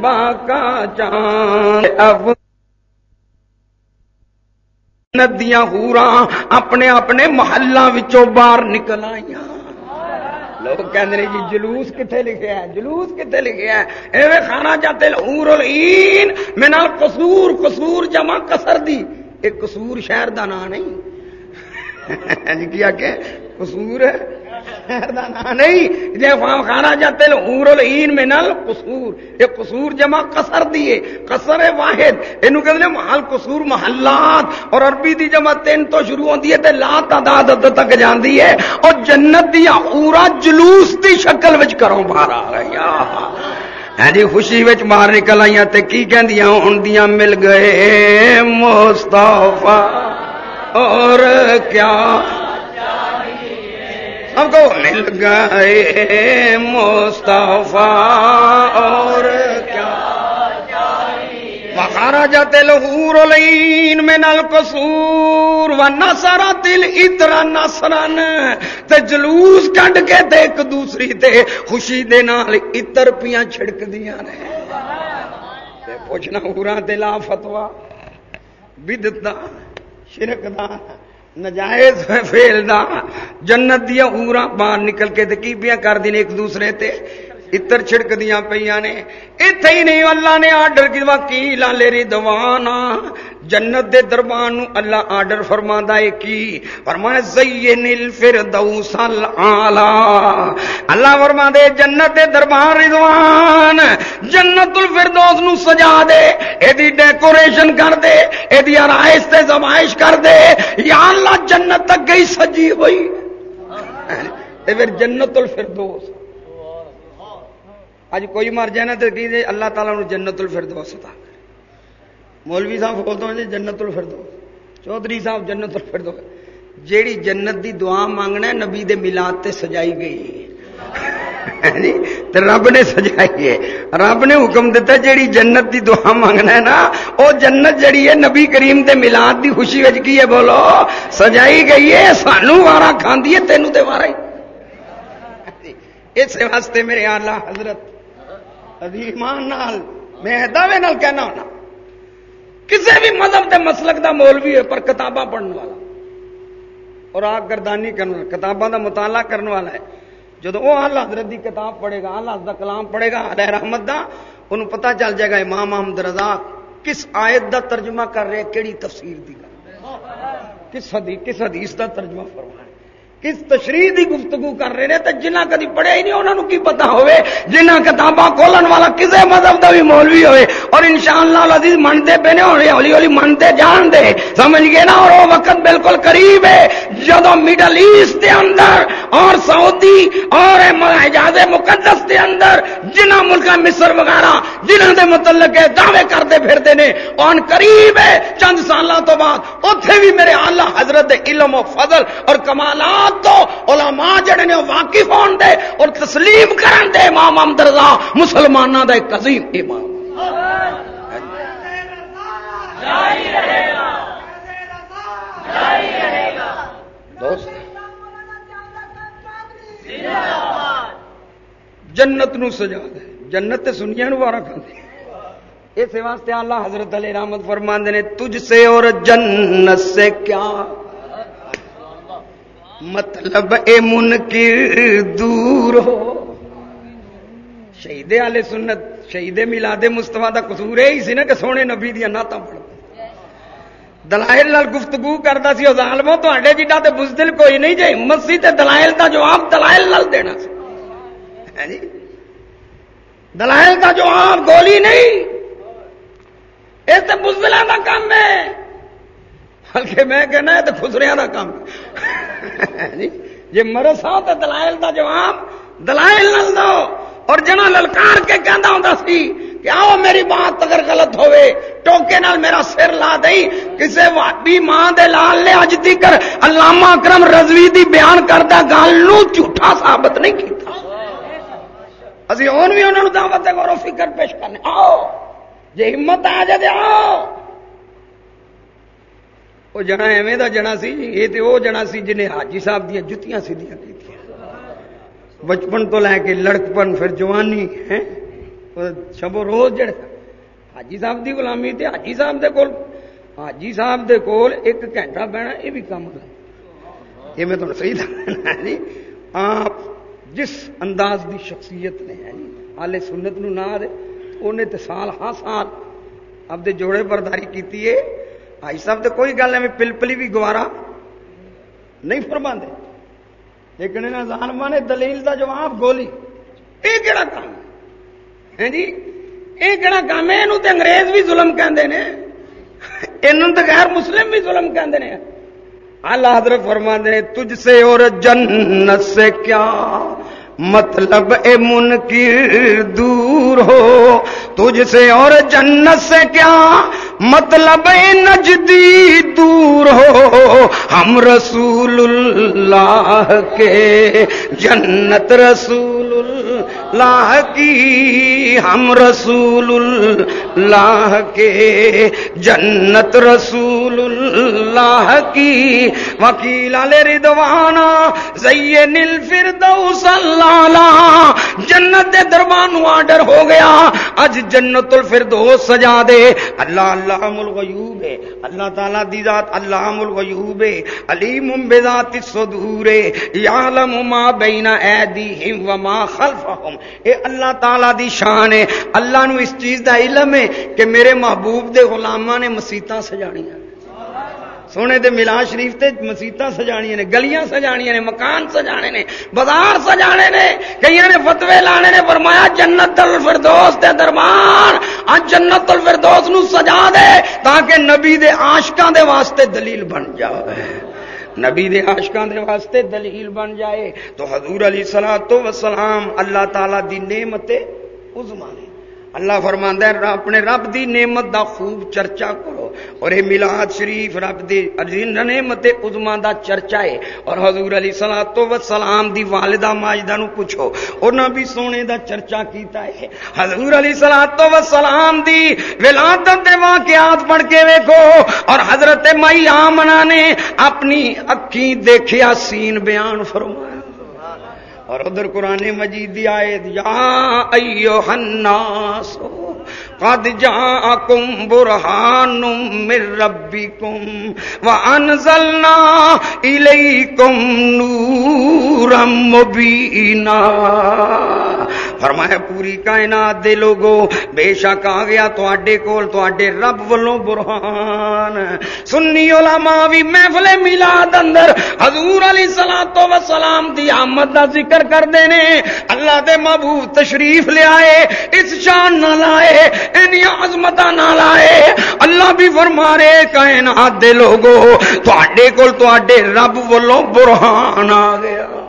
باقا چاند اب ندیاں ہورا اپنے اپنے محلہ وچوں باہر نکل آئیاں۔ لوگ کہتے ہیں جی جلوس کتنے لکھے ہے جلوس کتنے لکھے ہے ایوے کھانا چاہتے حور العین، میں نال قصور قصور جمع کسر دی۔ ایک قصور شہر دا نام نہیں۔ ہاں جی کیا کہ؟ قصور ہے؟ نہیں جی فام خانہ جاتے حور العین میں نل قصور، یہ قصور جمع قصر دیے قصر واحد یہ کہتے محل قصور محلات، اور عربی دی جمع تین تو شروع ہوتی ہے، تے لا تعداد تک جاندی ہے، اور جنت دیا پورا جلوس دی شکل وچ کرو باہر آ گیا ہاں جی خوشی وچ باہر نکل آئی تے کی کہندیاں ہن دیاں مل گئے، مصطفی۔ اور کیا سب کو مل گئے مصطفیٰ اور کیا مخارا جاتے لہور لین میں نل قصور و نسرا دل اترا نسرن تے جلوس کڈ کے تے ایک دوسری تے خوشی دے نال اتر پیاں چھڑک دیاں نے۔ تے پوچھنا ہورا تے لا فتوا بدت شرک دا، نجائز فیل دا۔ جنت دیا اورا باہر نکل کے تکیبیاں پیا کر دینے ایک دوسرے تے۔ اتر چھڑک دیا پہ نے۔ اتنے ہی نہیں اللہ نے آرڈر کی وکیل لے دوانا جنت دے دربان نو اللہ آرڈر فرما ہے کی؟ فرمایا، زین الفردوس الاعلی اللہ فرما دے جنت دے دربان رضوان، جنت الفردوس نو سجا دے۔ ایدی ڈیکوریشن کر دے، ایدی آرائش تے زمائش کر دے۔ یا اللہ، جنت تک گئی، سجی ہوئی۔ پھر جنت الفردوس۔ اج کوئی مر جائے نا تو کہ اللہ تعالیٰ نے جنت الفردوس عطا مولوی صاحب بولتا ہوں جی جنت الفردوس۔ چودھری صاحب جنت الفردوس۔ جیڑی جنت دی دعا مانگنا نبی دے ملاد تے سجائی گئی۔ یعنی رب نے سجائی ہے۔ رب نے حکم دیتا جیڑی جنت دی دعا مانگنا ہے نا، او جنت جڑی ہے، نبی کریم دے ملاد دی خوشی وچ کی ہے؟ بولو، سجائی گئی ہے، سانو وارا کھاندی ہے، تینوں تے وارا ہی۔ یعنی اس واسطے میرے آلہ حضرت ایمان نال، میں دعوے نال کہنا ہونا۔ کسی بھی مذہب دے مسلک دا مولوی ہے، پر کتاباں پڑھنے والا۔ اور آگ گردانی کرنے والا، کتاباں دا مطالعہ کرنے والا ہے۔ جب وہ آل حضرت دی کتاب پڑھے گا آل حضرت کلام پڑھے گا، علیہ رحمت دا، انہوں پتہ چل جائے گا امام احمد رضا کس آیت دا ترجمہ کر رہے، کیڑی تفسیر دی۔ کس حدیث کس حدیث دا ترجمہ فرما کس تشریح دی گفتگو کر رہے ہیں تو جنہ کدی پڑھیا ہی نہیں انہوں کی پتا ہوئے؟ جنہ کتاباں کھولن والا کسے مذہب دا بھی مولوی ہوئے؟ اور انشاءاللہ العزیز منتے پہ نے ہونے ہولی ہولی منتے جان دے۔ سمجھ گئے نا؟ اور وہ وقت بالکل قریب ہے۔ جدو مڈل ایسٹ دے اندر اور سعودی اور حجاز مقدس دے اندر جنہ ملک مصر وغیرہ جنہ دے متعلق دعوے کرتے پھرتے نے، اور قریب ہے چند سالوں تو بعد اتنے بھی میرے اللہ حضرت علم و فضل اور کمالات تو علماء جڑے نے واقف ہون دے اور تسلیم کرن دے امام محمد رضا مسلمانوں دا ایک عظیم امام۔ دوست، جنت نو سجا دے۔ جنت سنیا نو وارا کھاندے اس واسطے اللہ حضرت علی رحمت فرماندے نے، تجھ سے اور جنت سے کیا مطلب اے منکر دور ہو۔ شہید والے سنت شہید ملاد مستفا کا قصور یہ سی نا کہ سونے نبی دیا نعت پڑھ دلائل لال گفتگو کرتا سی ظالموں تے جڈا تے بزدل کوئی نہیں جی۔ ہمت سی تے دلائل کا جواب دلائل لال دینا سی۔ ہاں جی؟ دلائل کا جواب گولی نہیں۔ یہ تو بزدلوں کا کام ہے۔ بلکہ میں کہنا ہے تو خسریا کا کام *laughs* جی مرے سو تو دلائل کا جواب، دلائل نل دو۔ اور جنا للکار کے کہنا ہوں سی کہ آؤ میری بات اگر غلط ہوئے، ٹوکے نال میرا سر لا دئی کسے بھی ماں دے لال نے اج کر علامہ اکرم رضوی دی بیان کرتا گل نو جھوٹا ثابت نہیں کیتا۔ اسی ہون بھی انہوں دعوت غور و فکر پیش کرنے۔ آؤ جی ہمت آ جائے آؤ۔ وہ جنا ایویں جنا سی یہ تو وہ جنا سی جنہیں حاجی صاحب دیا جتیاں سیدیاں کی بچپن تو لے کے لڑکپن پھر جوانی شبو روز جڑ حاجی صاحب دی غلامی تے حاجی صاحب دے کول حاجی صاحب دے کول ایک گھنٹہ بہنا یہ بھی کام کر یہ میں تمہیں صحیح دسنا آپ جس انداز دی شخصیت نے ہے جی آلے سنت نو نہ دے انہیں تے سال ہاں سال اب دے جوڑے برداری کیتی ہے حاجی صاحب دے کوئی گل ہے پلپلی بھی گوارا نہیں فرما دے لیکن ظالما نے دلیل دا جواب گولی۔ یہ کہڑا کام ہے؟ ہاں جی یہ کہڑا کام ہے؟ یہ انگریز بھی ظلم کہتے غیر مسلم بھی ظلم کہتے ہیں اللہ حضرت فرما دے تجھ سے اور جنت سے کیا مطلب اے منکر دور ہو؟ تجھ سے اور جنت سے کیا مطلب نجدی دور ہو، ہم رسول اللہ کے جنت رسول اللہ کی، ہم رسول اللہ کے جنت رسول اللہ کی۔ وکیل علی ردوانا زین الفردوس اللہ جنت دربان آرڈر ہو گیا، اج جنت الفردوس سجا دے۔ اللہ اللہ علام الغیوب ہے۔ اللہ تعالیٰ دی ذات علام الغیوب ہے۔ علیم بذات الصدور یعلم ما بین ایدیہم وما خلفہم۔ اے اللہ تعالیٰ دی شان ہے۔ اللہ نو اس چیز دا علم ہے کہ میرے محبوب دے غلاماں نے مسیتاں سجانیاں سونے دے ملان شریف تے مسیت سجانیاں نے، گلیاں سجانیاں نے، مکان سجانے نے، بازار سجانے نے کئی نے فتوے لانے نے، فرمایا جنت الفردوس دے دربار آج جنت الفردوس نو سجا دے تاکہ نبی دے عاشقاں دے واسطے دلیل بن جائے نبی دے عاشقاں دے واسطے دلیل بن جائے۔ تو حضور علی صلوات و سلام اللہ تعالی دی نعمت عظما نے۔ اللہ فرماندا ہے اپنے رب دی نعمت دا خوب چرچا کرو۔ اور یہ میلاد شریف، رب دی نعمت عظما دا چرچا ہے۔ اور حضور علی صلوات و سلام دی والدہ ماجدہ نو پوچھو انہاں بھی سونے دا چرچا کیتا ہے۔ حضور علی صلوات و سلام دی ولادت دے واقعات پڑھ کے ویکھو۔ اور حضرت مائی آمنہ نے اپنی اکھیں دیکھیا سین بیان فرمایا۔ اور ادھر قرآن مجید دی آیت یا ایوہ الناس قد جاءکم برہان من ربکم وانزلنا الیکم نورا مبینا فرمایا، پوری کائنات دے لوگو، بے شک آ گیا تواڈے کول، تواڈے رب والوں برہان۔ سنی علماء بھی محفل میلاد اندر حضور علی صلوات و سلام دی آمد دا ذکر ذکر کر اللہ دے محبوب تشریف لے آئے، اس شان نہ لائے ان عظمت نہ لائے اللہ بھی فرما رہے کائنات دے لوگو، تواڈے کول تواڈے رب والوں برہان آ گیا۔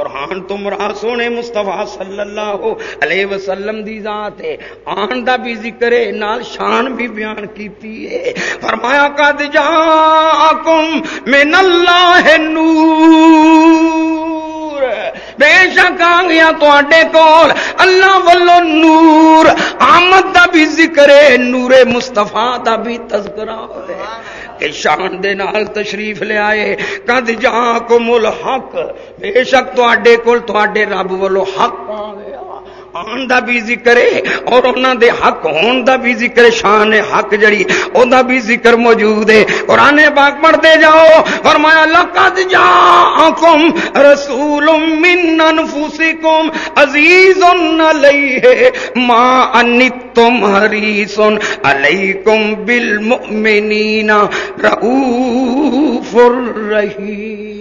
برہان تم راہ سونے مصطفیٰ صلی اللہ علیہ وسلم دی ذات ہے۔ آن دا بھی ذکر ہے، نال شان بھی بیان کیتی ہے۔ فرمایا، قد جاکم من اللہ نور بے شک آ گیا تے کول اللہ ولو نور۔ آمد دا بھی ذکر ہے، نور مستفا دا بھی تذکرہ ہوئے کہ شان دے نال تشریف لے آئے۔ کد جا کو مل حق بے شک تے کول تے رب ولو حق۔ آ گیا آن دا بھی ذکر ہے اور انہاں دے حق، ہون دا بھی ذکر شان حق جڑی، او دا بھی ذکر موجود ہے۔ قرآن پاک پڑھتے جاؤ، فرمایا، لقد جاءکم رسول من انفسکم عزیز علیہ ما انتم حریص علیکم بالمؤمنین رؤوف الرحیم۔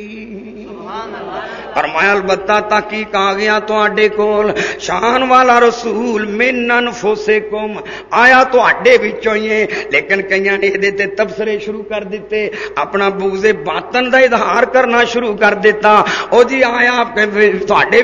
فرمایا، البتہ تحقیق آ گیا تے کول، شان والا رسول من فوسے کم آیا تے لیکن کئی نے یہ تبصرے شروع کر دیتے اپنا بوزے باطن دا اظہار کرنا شروع کر دیتا او جی آیا تے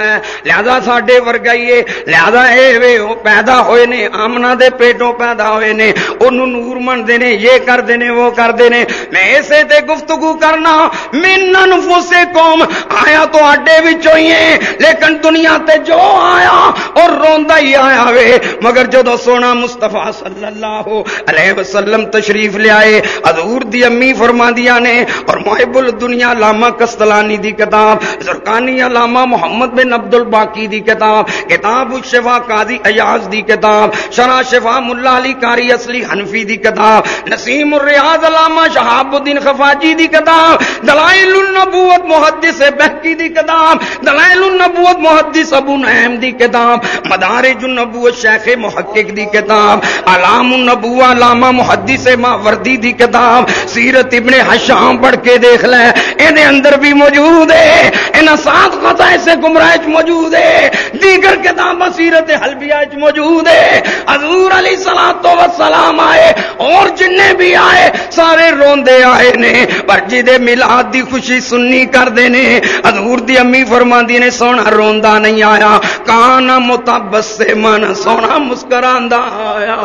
ہے لہذا ساڈے ورگا ہی لہذا اے وے، او پیدا ہوئے نے آمنا دے پیٹوں پیدا ہوئے نے۔ انہوں نور منتے نے، یہ کرتے نے، وہ کرتے نے۔ میں اسے تے گفتگو کرنا من انفسے قوم آیا تو اڈے وچوں ہی ہے لیکن دنیا تے جو آیا، اور روندا ہی آیا وے۔ مگر جدو سونا مصطفی صلی اللہ علیہ وسلم تشریف لے آئے، حضور دی امی فرماندیاں نے، اور محب الدنیا علامہ کستلانی دی کتاب، زرکانی علامہ محمد بن عبد الباقی دی کتاب کتاب الشفا قاضی ایاز دی کتاب، شرح شفا ملا علی کاری اصلی حنفی دی کتاب، نسیم الریاض علامہ شہاب الدین خفاجی دی کتاب، دلائل النبوت محدث بہت بہکی دی کتاب، دلائل النبوت محدث ابو نعیم دی کتاب، مدارج النبوت شیخ محقق دی کتاب، علام النبوہ علامہ محدث ماوردی دی کتاب، سیرت ابن حشام پڑھ کے دیکھ لے انہیں اندر بھی موجود ہے انہیں سات قطع سے گمراہ موجود ہے، دیگر کتاب سیرت حلبیہ موجود ہے، حضور علی سلام و سلام آئے، اور جننے بھی آئے، سارے روندے آئے نے، پر جی دے ملاد دی خوشی سننی کر دے نے حضور دی امی فرما دی نے سونا روندا نہیں آیا کان متبس سے من سونا مسکراندا آیا۔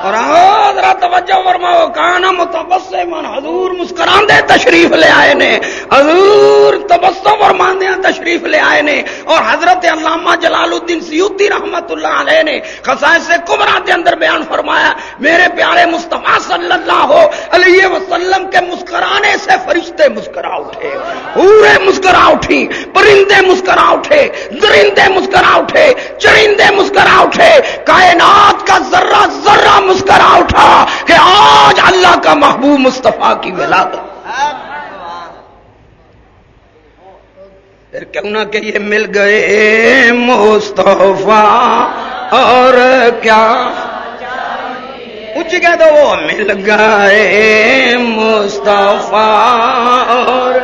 اور توجہ فرماؤ، کانا متبسمن، حضور مسکران دے تشریف لے آئے نے، حضور تبسم فرمان دیا تشریف لے آئے نے، اور حضرت علامہ جلال الدین سیوتی رحمت اللہ علیہ نے خصائص سے کبرا دے اندر بیان فرمایا، میرے پیارے مصطفیٰ صلی اللہ علیہ وسلم کے مسکرانے سے فرشتے مسکرا اٹھے پورے مسکرا اٹھی، پرندے مسکرا اٹھے درندے مسکرا اٹھے، چرندے مسکرا اٹھے، کائنات کا ذرہ ذرہ مسکرا اٹھا کہ آج اللہ کا محبوب مصطفیٰ کی ولادت پھر کیوں نہ کہ یہ مل گئے مصطفیٰ اور کیا؟ پوچھ گیا تو وہ مل گئے مصطفیٰ اور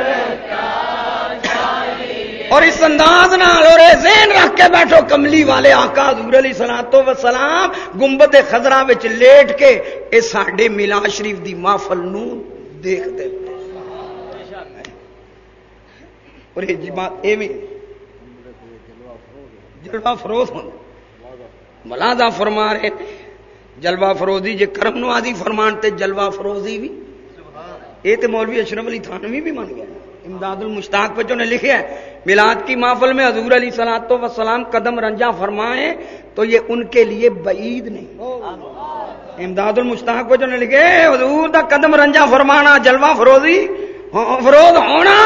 اور اس انداز نال اور ذہن رکھ کے بیٹھو، کملی والے آقا حضور علی سلاتو و سلام گنبد خزرا لیٹ کے اے ساڈے ملا شریف دی محفل نو دیکھ دے۔ اور یہ جی جماعت ایویں، جلوہ فروز ہوں ملادہ فرما رہے جلوہ فروزی، جے کرم نوازی فرمان تے جلوہ فروزی بھی۔ یہ تو مولوی اشرف علی تھانوی بھی من گیا امداد المشتاق پہ جو نے لکھے میلاد کی محفل میں حضور علی سلاط وسلام قدم رنجا فرمائے تو یہ ان کے لیے بعید نہیں۔ امداد المشتاق پہ جو نے لکھے حضور دا قدم رنجا فرمانا، جلوہ فروزی۔ فروغ ہونا،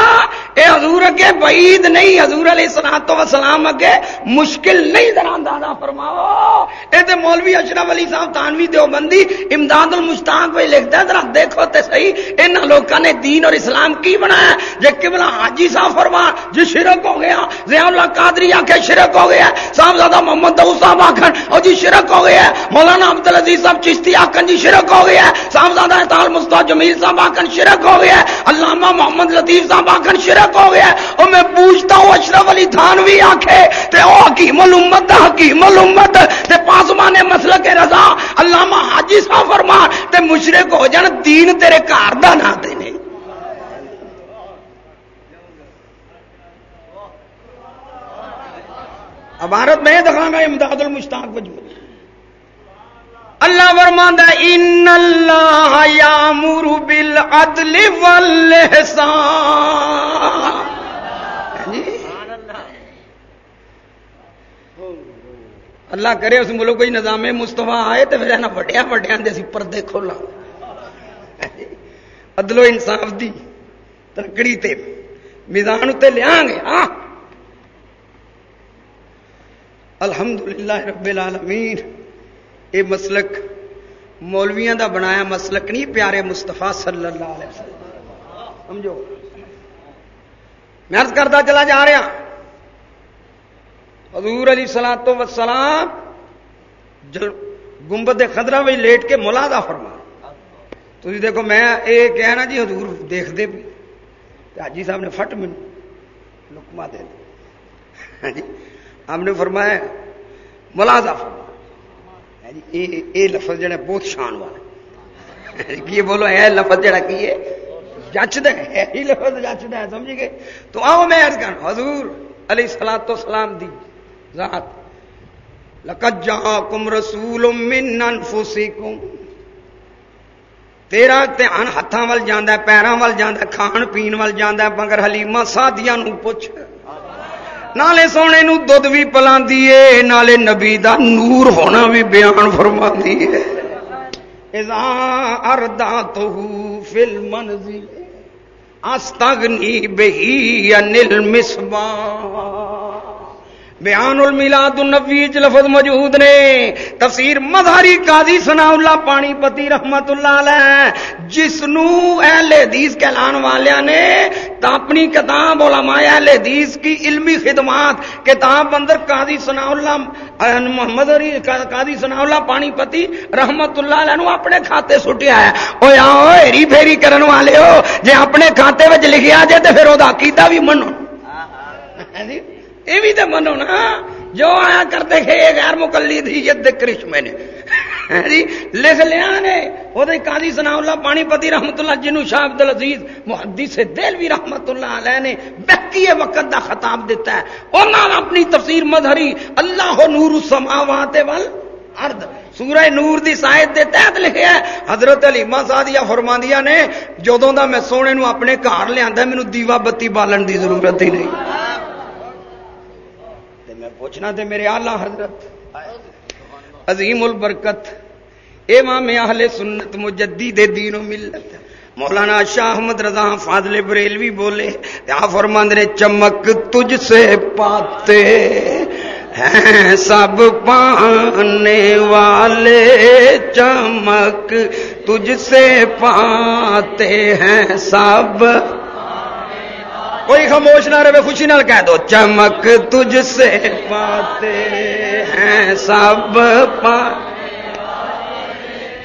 اے حضور اگے بعید نہیں، حضور علیہ السلام تو سلام اگے مشکل نہیں ذرا دادا فرماؤ۔ اے تے مولوی اشرف علی صاحب تانوی دیوبندی امداد المشتاق پہ لکھتا ہے، ذرا دیکھو تے صحیح ان لوگوں نے دین اور اسلام کی بنایا جے قبلہ حاجی صاحب فرما جی شرک ہو گیا، ضیاء اللہ قادری آکھے شرک ہو گیا صاحب زیادہ محمد دعو صاحب آکھن، او جی شرک ہو گیا مولانا عبد العزیز صاحب چشتی آکھن جی شرک ہو گیا صاحب زیادہ تعال مصطفی جمیل صاحب آکھن شرک ہو گیا اللہ علامہ محمد لطیف صاحب آخر شرک ہو گیا اور میں پوچھتا ہوں اشرف علی تھانوی آخے تے او حکیم الامت حکیم الامت۔ تے پاسمان مسئلہ کے رضا، علامہ حاجی صاحب فرما تے مشرک ہو جان، دین تیرے کار دا نہ دینے عبارت میں دکھاؤں گا، امداد المشتاق وجود۔ اللہ فرماندا ان اللہ یامر بالعدل والحسان اللہ کرے اس ملک کوئی نظام مستفا آئے تو پھر وڈیا وڈیا دے سی پردے کھولا۔ عدل و انصاف دی ترکڑی تے میزان تے لیا گے۔ ہاں الحمدللہ رب العالمین۔ یہ مسلک مولویاں دا بنایا مسلک نہیں، پیارے مستفا صلی اللہ علیہ وسلم۔ سمجھو؟ میں کرتا چلا جا رہا۔ حضور علی سلام تو وسلام گنبد خدرہ میں لیٹ کے ملازہ فرما۔ تھی دیکھو، میں یہ کہنا جی حضور دیکھتے بھی۔ حاجی صاحب نے فٹ من لکما دے ہاں جی ہم نے فرمایا ملازہ فرما۔ جی یہ لفظ جڑا بہت شان والا *laughs* کی بولو، اے لفظ جڑا کی ہے؟ جچد ہے یہ لفظ جچد ہے، سمجھ گئے؟ تو آؤ میں عرض کر حضور علیہ سلاد تو سلام دی ذات، لقد جاءکم رسول من انفسکم، تیرا دھیان ہاتھوں وال جانا پیروں وال جانا کھان پین وال جانا مگر حلیما سادیا پوچھ۔ نالے سونے نو دودھ بھی پلا نالے نبی دا نور ہونا بھی بیان فرما ہے اردا تو فل منزل استغنی بہی انل مسبا بیان الملاد النبی لفظ موجود نے۔ تفسیر مظہری قاضی سنا اللہ پانی پتی رحمت اللہ علیہ جس نو اہل حدیث کہلان والیاں نے تا اپنی کتاب علماء اہل حدیث کی علمی خدمات کتاب اندر قاضی سنا اللہ محمد علی قاضی سنا اللہ پانی پتی رحمت اللہ علیہ نو اپنے کھاتے سٹیا ہے او یا ہیری پھیری کرن والے ہو۔ جے اپنے کھاتے وچ لکھیا جے تے پھر او دا عقیدہ بھی منو ہاں جی؟ یہ بھی تو منو نا۔ جو آیا کرتے ہیں یہ غیر مکلی تھی ید کرشمے نے۔ ہاں جی لکھ لیا نے۔ وہ قاضی سنا اللہ پانی پتی رحمت اللہ جنو شاہ عبد العزیز محدث دل بھی رحمت اللہ علیہ نے بکی وقت دا خطاب دیتا ہے۔ انہوں نے اپنی تفسیر مظہری اللہ نور السماوات وال ارد سورہ نور دی سائد دے تحت لکھیا ہے۔ حضرت علیمہ سادیہ فرماندیہ نے، جدوں دا میں سونے نو اپنے گھر لیا مینو دیوا بتی بالن دی ضرورت ہی نہیں۔ پوچھنا تھے میرے آلہ حضرت۔ عظیم البرکت۔ امام اہل سنت مجدد دین و ملت۔ مولانا شاہ احمد رضا فاضل بریلوی بولے، یا فرماند نے، چمک تجھ سے پاتے ہیں سب پانے والے۔ چمک تجھ سے پاتے ہیں سب کوئی خاموش نہ رہے، خوشی نال کہہ دو، چمک تجھ سے پاتے ہیں، سب پا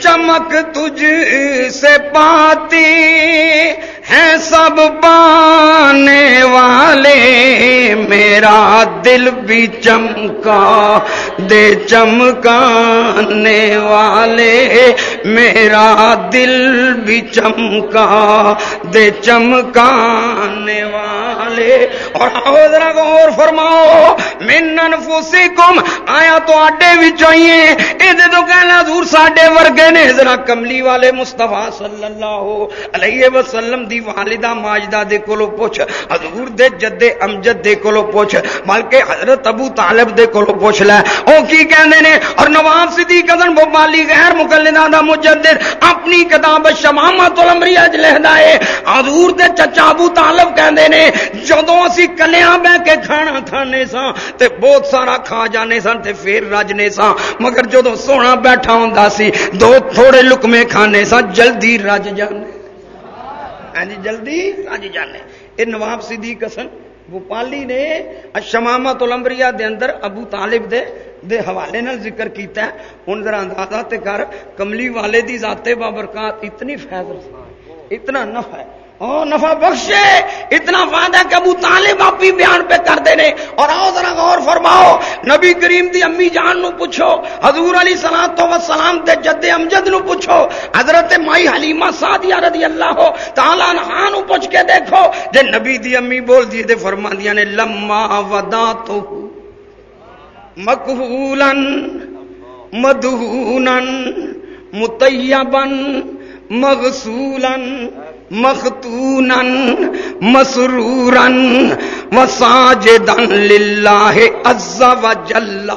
چمک تجھ سے پاتی ہیں سب پانے والے۔ میرا دل بھی چمکا دے، چمکانے والے۔ میرا دل بھی چمکا دے چمکانے والے۔ اور ذرا غور فرماؤ، من انفسکم، آیا تو آڈے بھی چاہیے یہ تو کہنا دور ساڈے ورگے نے۔ ذرا کملی والے مصطفیٰ صلی اللہ علیہ وسلم دی والدہ ماجدہ دے کولو پوچھ۔ حضور دے جد امجد دے کولو پوچھ۔ بلکہ حضرت ابو طالب دے کولو پوچھ لے۔ او کی کہندے نے؟ اور نواب صدیق حسن بوالی غیر مقلدہ دا مجدد، اپنی کتاب شمامت الامریہ اج لکھدا ہے۔ حضور دے چچا ابو طالب کہندے نے، جدوں اسی کلیاں بہ کے کھانا کھانے سا تے بہت سارا کھا جانے سن تے پھر رجنے سا مگر جدوں سونا بیٹھا ہوندا سی، دو تھوڑے لکمے کھانے سا جلدی رج جانے۔ ہاں جی جلدی ہاں جی جانے۔ یہ نواب صدیق حسن گوپالی نے شمامت الامبریا دے اندر ابو طالب دے دے حوالے نال ذکر کیتا ہے۔ ہن ذرا اندازہ تے کر، کملی والے دی ذات بابرکات اتنی فیض اتنا نفع ہے۔ نفع بخشے، اتنا فائدہ کہ ابو طالب آپ بھی بیان پہ کر دینے اور آؤ ذرا غور فرماؤ، نبی کریم دی امی جان نو پوچھو، حضور علی سلام تو سلام تے جد امجد نو پوچھو، حضرت مائی حلیمہ سعدیہ رضی اللہ ہو تعالیٰ نو پوچھ کے دیکھو، جے نبی دی امی بول دیے دے فرما دیا نے، لما ودا تو مقبولن مدہونن متیبن مغسولن مختون مسرورن مساجدن للہ عز و جل۔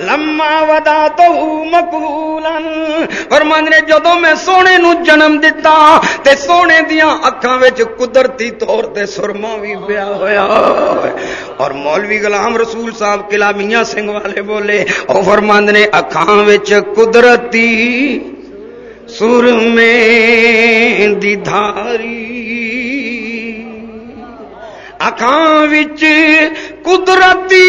لما ودا تو مقبولن فرمان نے جدو میں سونے نو جنم دیتا تے سونے دیا اکھاں وچ قدرتی طور تے سرما بھی پیا ہویا۔ اور مولوی غلام رسول صاحب قلعہ میاں سنگھ والے بولے، او فرمان نے اکھاں وچ قدرتی سر میں دھاری اکھاں وچ قدرتی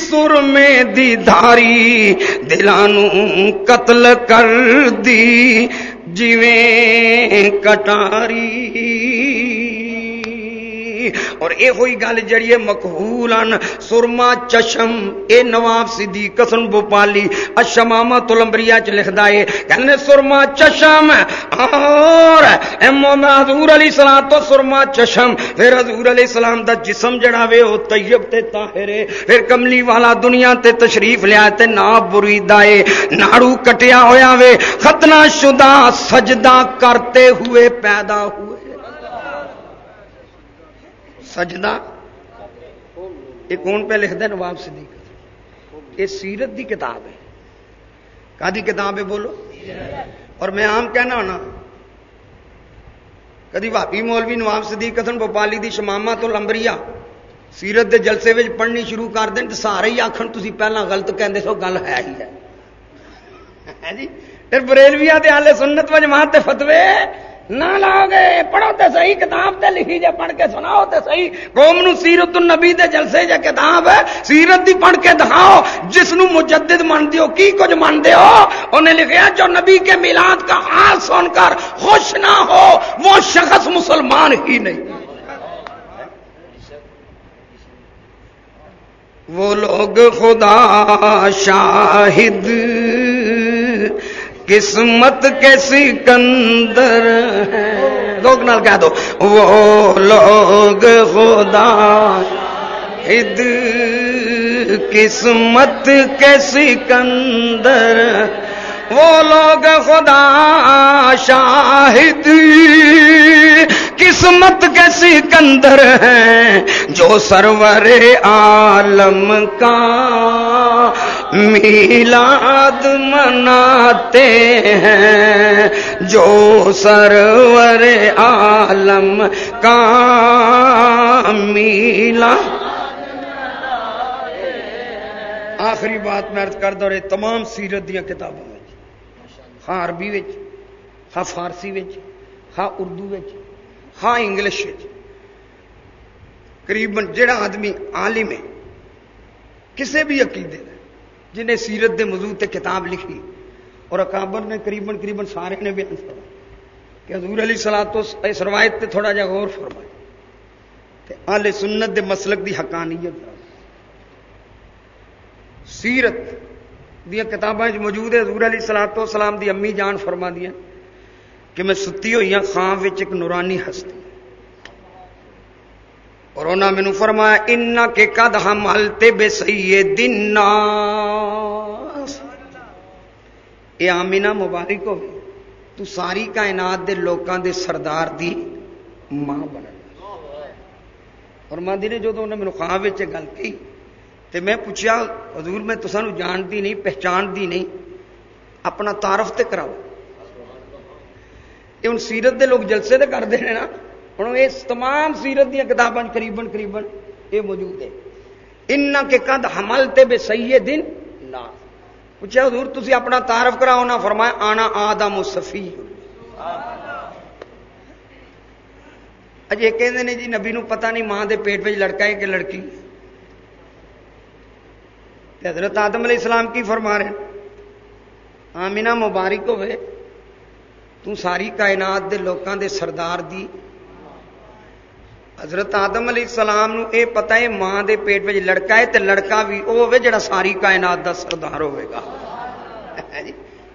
سر میں دھاری دلانو قتل کر دی جویں کٹاری۔ اور اے ہوئی گل جڑی مقبول سرما، چشم، اے نواب صدیق حسن بوپالی اشماما تلمبریا چ لکھدا ہے۔ کہنے سرما، چشم، اور حضور علی سلام تو سرما، چشم۔ پھر حضور علیہ السلام دا جسم جڑا وے، او طیب تے طاہر ہے۔ پھر کملی والا دنیا تے تشریف لیا تے ناب بریدا ہے۔ ناڑو کٹیا ہویا وے۔ ختنہ شدہ سجدہ کرتے ہوئے پیدا ہوئے سجدہ یہ کون پہ لکھتا ہے نواب صدیق۔ یہ سیرت دی کتاب ہے۔ کا کتاب ہے بولو؟ اور میں عام کہنا ہونا، کدی بھابی مولوی نواب صدیق کتن بوپالی دی شماما تو لمبریا سیرت دے جلسے میں پڑھنی شروع کر دیں تو سارے ہی آخر تھی پہلے غلط کہتے سو گل ہے ہی ہے۔ *laughs* جی؟ پھر بریلویا آلے سنت و جماعت فتوے نہ لاؤ گے، پڑھو تے صحیح کتاب تے لکھی جے، پڑھ کے سناؤ تے صحیح۔ قوم نو سیرت النبی دے جلسے جے کتاب ہے، سیرت دی پڑھ کے دکھاؤ، جس نو مجدد مان دیو کی کچھ مان دیو انہیں لکھیا جو نبی کے میلاد کا حال سن کر خوش نہ ہو، وہ شخص مسلمان ہی نہیں۔ وہ لوگ خدا شاہد قسمت کے سکندر لوگ نال کہہ دو، وہ لوگ خدا۔ ہد قسمت کے سکندر وہ لوگ خدا، شاہد۔ قسمت کے سکندر ہیں جو سرور عالم کا میلاد مناتے ہیں جو سرور عالم کا میلا آخری بات میں کر دو رہے تمام سیرت دیا کتابوں میں ہاں عربی ہاں فارسی ہاں اردو ہاں انگلش قریب جڑا آدمی عالم ہے کسی بھی عقیدے جنہیں سیرت دے موضوع تے کتاب لکھی اور اکابر نے قریباً قریباً سارے نے بیان فرمایا کہ حضور علی سلا تو اس روایت تے تھوڑا جا غور فرمائے آل سنت دے مسلک دی حقانیت سیرت دیا کتابیں موجود ہے، حضور علی سلا تو سلام دی امی جان فرما دیا کہ میں ستی ہوئی ہوں خان ایک نورانی ہستی۔ اور انہوں نے مینو فرمایا ان کے کد ہم ہلتے بے سی دن یہ آمینا مبارک ہو تو ساری کائنات دے لوکاں دے سردار دی ماں بن اور ماں نے جو انہیں میرے خواب گل کی تو میں پوچھا حضور میں تو جانتی نہیں، پہچانتی نہیں، اپنا تعارف تے کراؤ۔ یہ ہوں سیرت دے لوگ جلسے تے کرتے ہیں نا۔ ہوں اس تمام سیرت دیا کتابیں قریباً قریباً یہ موجود ہے ان کے کد حمل تے بے سی دن نہ۔ پوچھا حضور تھی اپنا تعارف کراؤ نہ، فرمایا، آنا آدم سفی اجے کہتے ہیں جی نبی نو پتہ نہیں ماں دے پیٹ میں لڑکا ہے کہ لڑکی؟ حضرت آدم علیہ السلام کی فرما رہے آمینہ مبارک ہوئے، تو ساری کائنات دے لوکاں دے سردار دی حضرت آدم علیہ السلام نو اے پتہ ہے ماں دے پیٹ میں لڑکا ہے تے لڑکا بھی او ہوے جڑا ساری کائنات دا سردار ہوے گا۔ *laughs* جی۔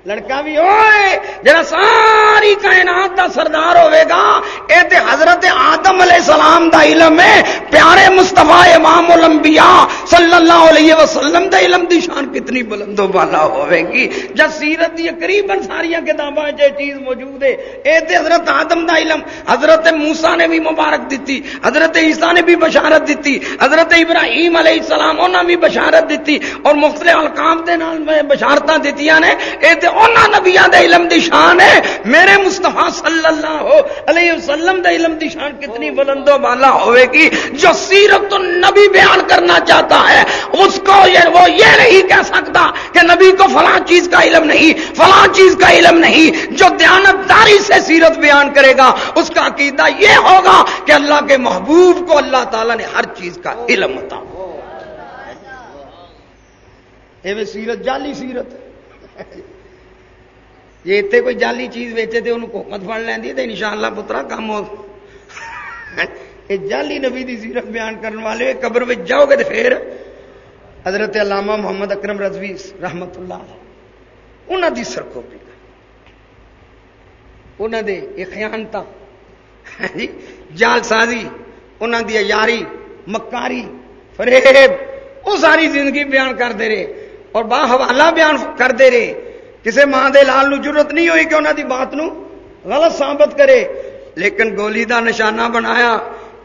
لڑکا بھی ہوئے، جڑا ساری کائنات دا سردار ہوئے گا، اے تے حضرت آدم علیہ السلام دا علم ہے، پیارے مصطفیٰ امام الانبیاء صلی اللہ علیہ وسلم دا علم دی شان کتنی بلند و بالا ہوئے گی۔ جب سیرت دی قریباً ساریاں کتاباں چ چیز موجود ہے، اے تے حضرت آدم دا علم، حضرت موسی نے بھی مبارک دیتی حضرت عیسیٰ نے بھی بشارت دیتی حضرت ابراہیم علیہ السلام، انہاں بھی بشارت دیتی اور مختلف القام دے نال بشارتاں دتیاں نے، اے تے انہاں نبیاں دے علم دی شان ہے۔ میرے مصطفیٰ صلی اللہ علیہ وسلم دے علم دی شان کتنی بلند و بالا ہوئے گی جو سیرت النبی بیان کرنا چاہتا ہے۔ اس کو یہ وہ یہ نہیں کہہ سکتا کہ نبی کو فلاں چیز کا علم نہیں، فلاں چیز کا علم نہیں۔ جو دیانتداری سے سیرت بیان کرے گا، اس کا عقیدہ یہ ہوگا کہ اللہ کے محبوب کو اللہ تعالیٰ نے ہر چیز کا علم ہوتا سیرت، جعلی سیرت۔ جی یہ اتنے کوئی جعلی چیز ویچے تو انہوں حکومت فڑ لینی تو ان شاء اللہ پترا کام ہو *laughs* یہ جعلی نبی دی سیرت بیان کرنے والے قبر میں جاؤ گے تو پھر حضرت علامہ محمد اکرم رضوی رحمت اللہ انہوں دی سرکوپی انہوں دے یہ *laughs* جی جال سازی انہوں دی یاری مکاری، فریب وہ ساری زندگی بیان کرتے رہے اور با حوالہ بیان کرتے رہے۔ کسی ماں دے لال نو ضرورت نہیں ہوئی کہ انہوں دی بات نو غلط ثابت کرے۔ لیکن گولی دا نشانہ بنایا۔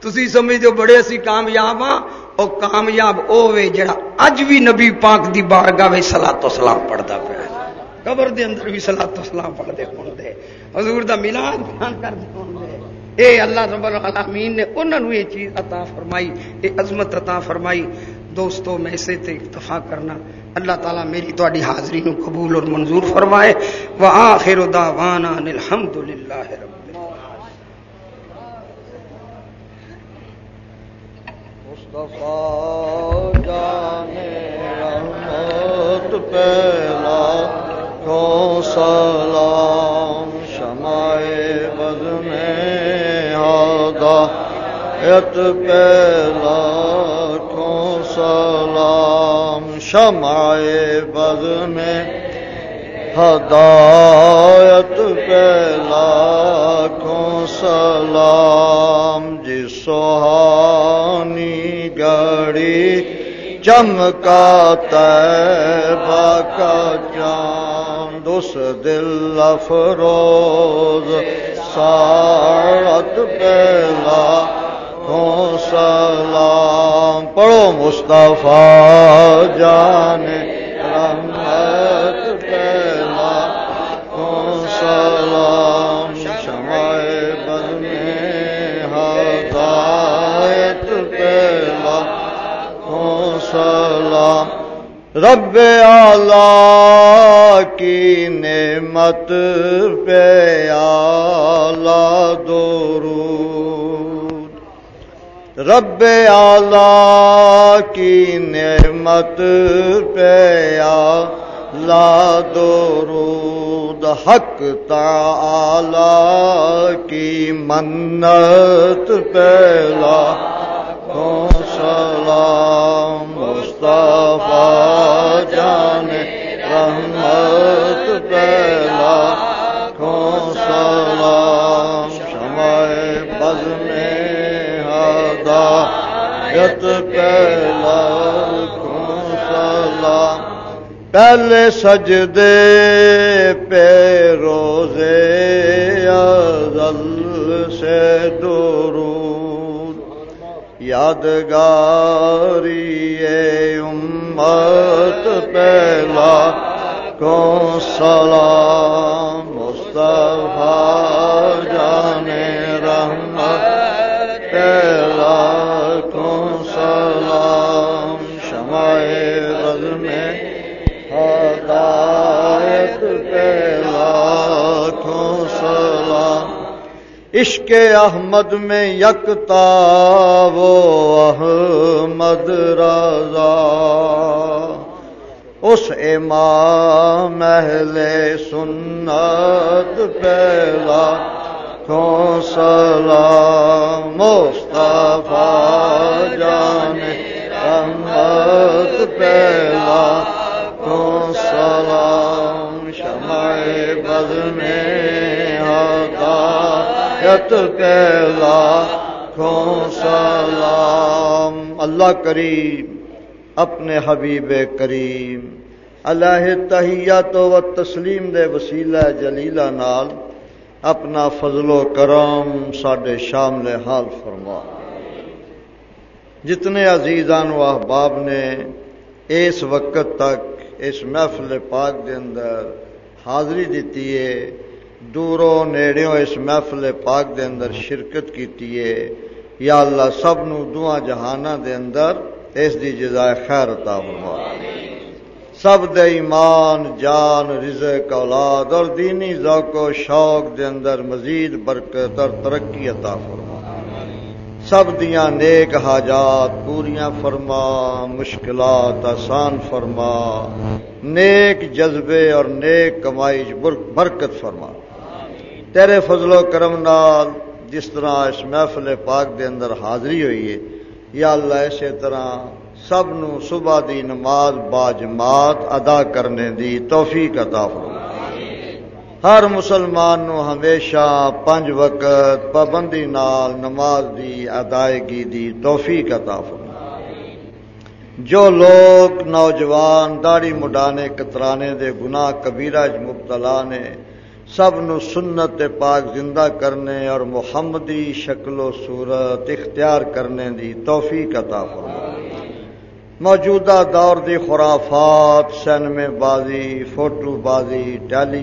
تسی سمجھتے بڑے اسی کامیاب ہاں۔ اور کامیاب او وے جڑا اج بھی نبی پاک دی بارگاہ وچ صلاۃ و سلام پڑھدا پیا۔ قبر دے اندر بھی صلاۃ و سلام پڑھدے ہون دے حضور دا میلاد بیان کردے ہون دے اے اللہ رب العالمین نے انہاں نو یہ چیز عطا فرمائی، اے عظمت عطا فرمائی۔ دوستو، میں اسے تے اکتفا کرنا۔ اللہ تعالیٰ میری تاری حاضری نو قبول اور منظور فرمائے۔ وآخر دعوانا الحمدللہ رب مصطفیٰ جان رحمت پہلا کو سلام شمع بد میں ہدایت پہلا سلام، شمع بد میں ہدایت پہلا کو سلام، جس سہانی گڑی چمکا تیبہ کا چاند، اس دل افروز ساعت پہلا کو سلام پڑھو مصطفیٰ جان رحمت پہلا کو سلام شمع بد میں ہدایت پہلا کو سلام رب اعلی کی نعمت پہ اعلی درود رب اعلی کی نعمت پہ اعلی درود حق تعالی کی منت پہلا کو سلام مصطفیٰ جان رحمت پہلا کو ہدایت پہلا سلام پہلے سجدے پہ روزے ازل سے درود۔ یادگاری امت پہلا کو سلام مصطفیٰ جان رحمت پہلا میں ہدایت پہلا کو سلام عشق احمد میں یکتا، وہ احمد رضا۔ اس امام اہل سنت پہلا کو سلام مصطفیٰ جان رحمت پہلا ہدایت پہلا کو سلام۔ اللہ کریم، اپنے حبیب کریم اللہ تحیت و تسلیم دے وسیلہ جلیلہ نال اپنا فضل و کرم ساڈے شامل حال فرما۔ جتنے عزیزان و احباب نے اس وقت تک اس محفل پاک دے اندر حاضری دیتی ہے دوروں نیڑیوں اس محفل پاک دے اندر شرکت کیتی ہے۔ یا اللہ سب نو دعا جہانہ دے اندر اس دی جزائے خیر عطا فرما۔ سب دے ایمان، جان، رزق، اولاد اور دینی ذوق و شوق دے اندر مزید برکت اور ترقی عطا فرما۔ سب دیاں نیک حاجات، پوریاں فرما، مشکلات آسان فرما۔ نیک جذبے اور نیک کمائی برکت فرما۔ تیرے فضل و کرم نال جس طرح اس محفل پاک دے اندر حاضری ہوئی ہے، یا اللہ اسی طرح سب نو صبح دی نماز باجماعت ادا کرنے دی توفیق عطا فرما۔ ہر مسلمان نو ہمیشہ پنج وقت پابندی نال نماز دی ادائیگی دی توفیق عطا فرما۔ جو لوگ نوجوان داڑی مڈانے، کترانے دے گناہ، کبیرہ، مبتلا نے سب نو سنت پاک زندہ کرنے اور محمدی شکل و صورت اختیار کرنے دی توفیق عطا فرما موجودہ دور دی خرافات، سینمے بازی، فوٹو بازی، ٹیلی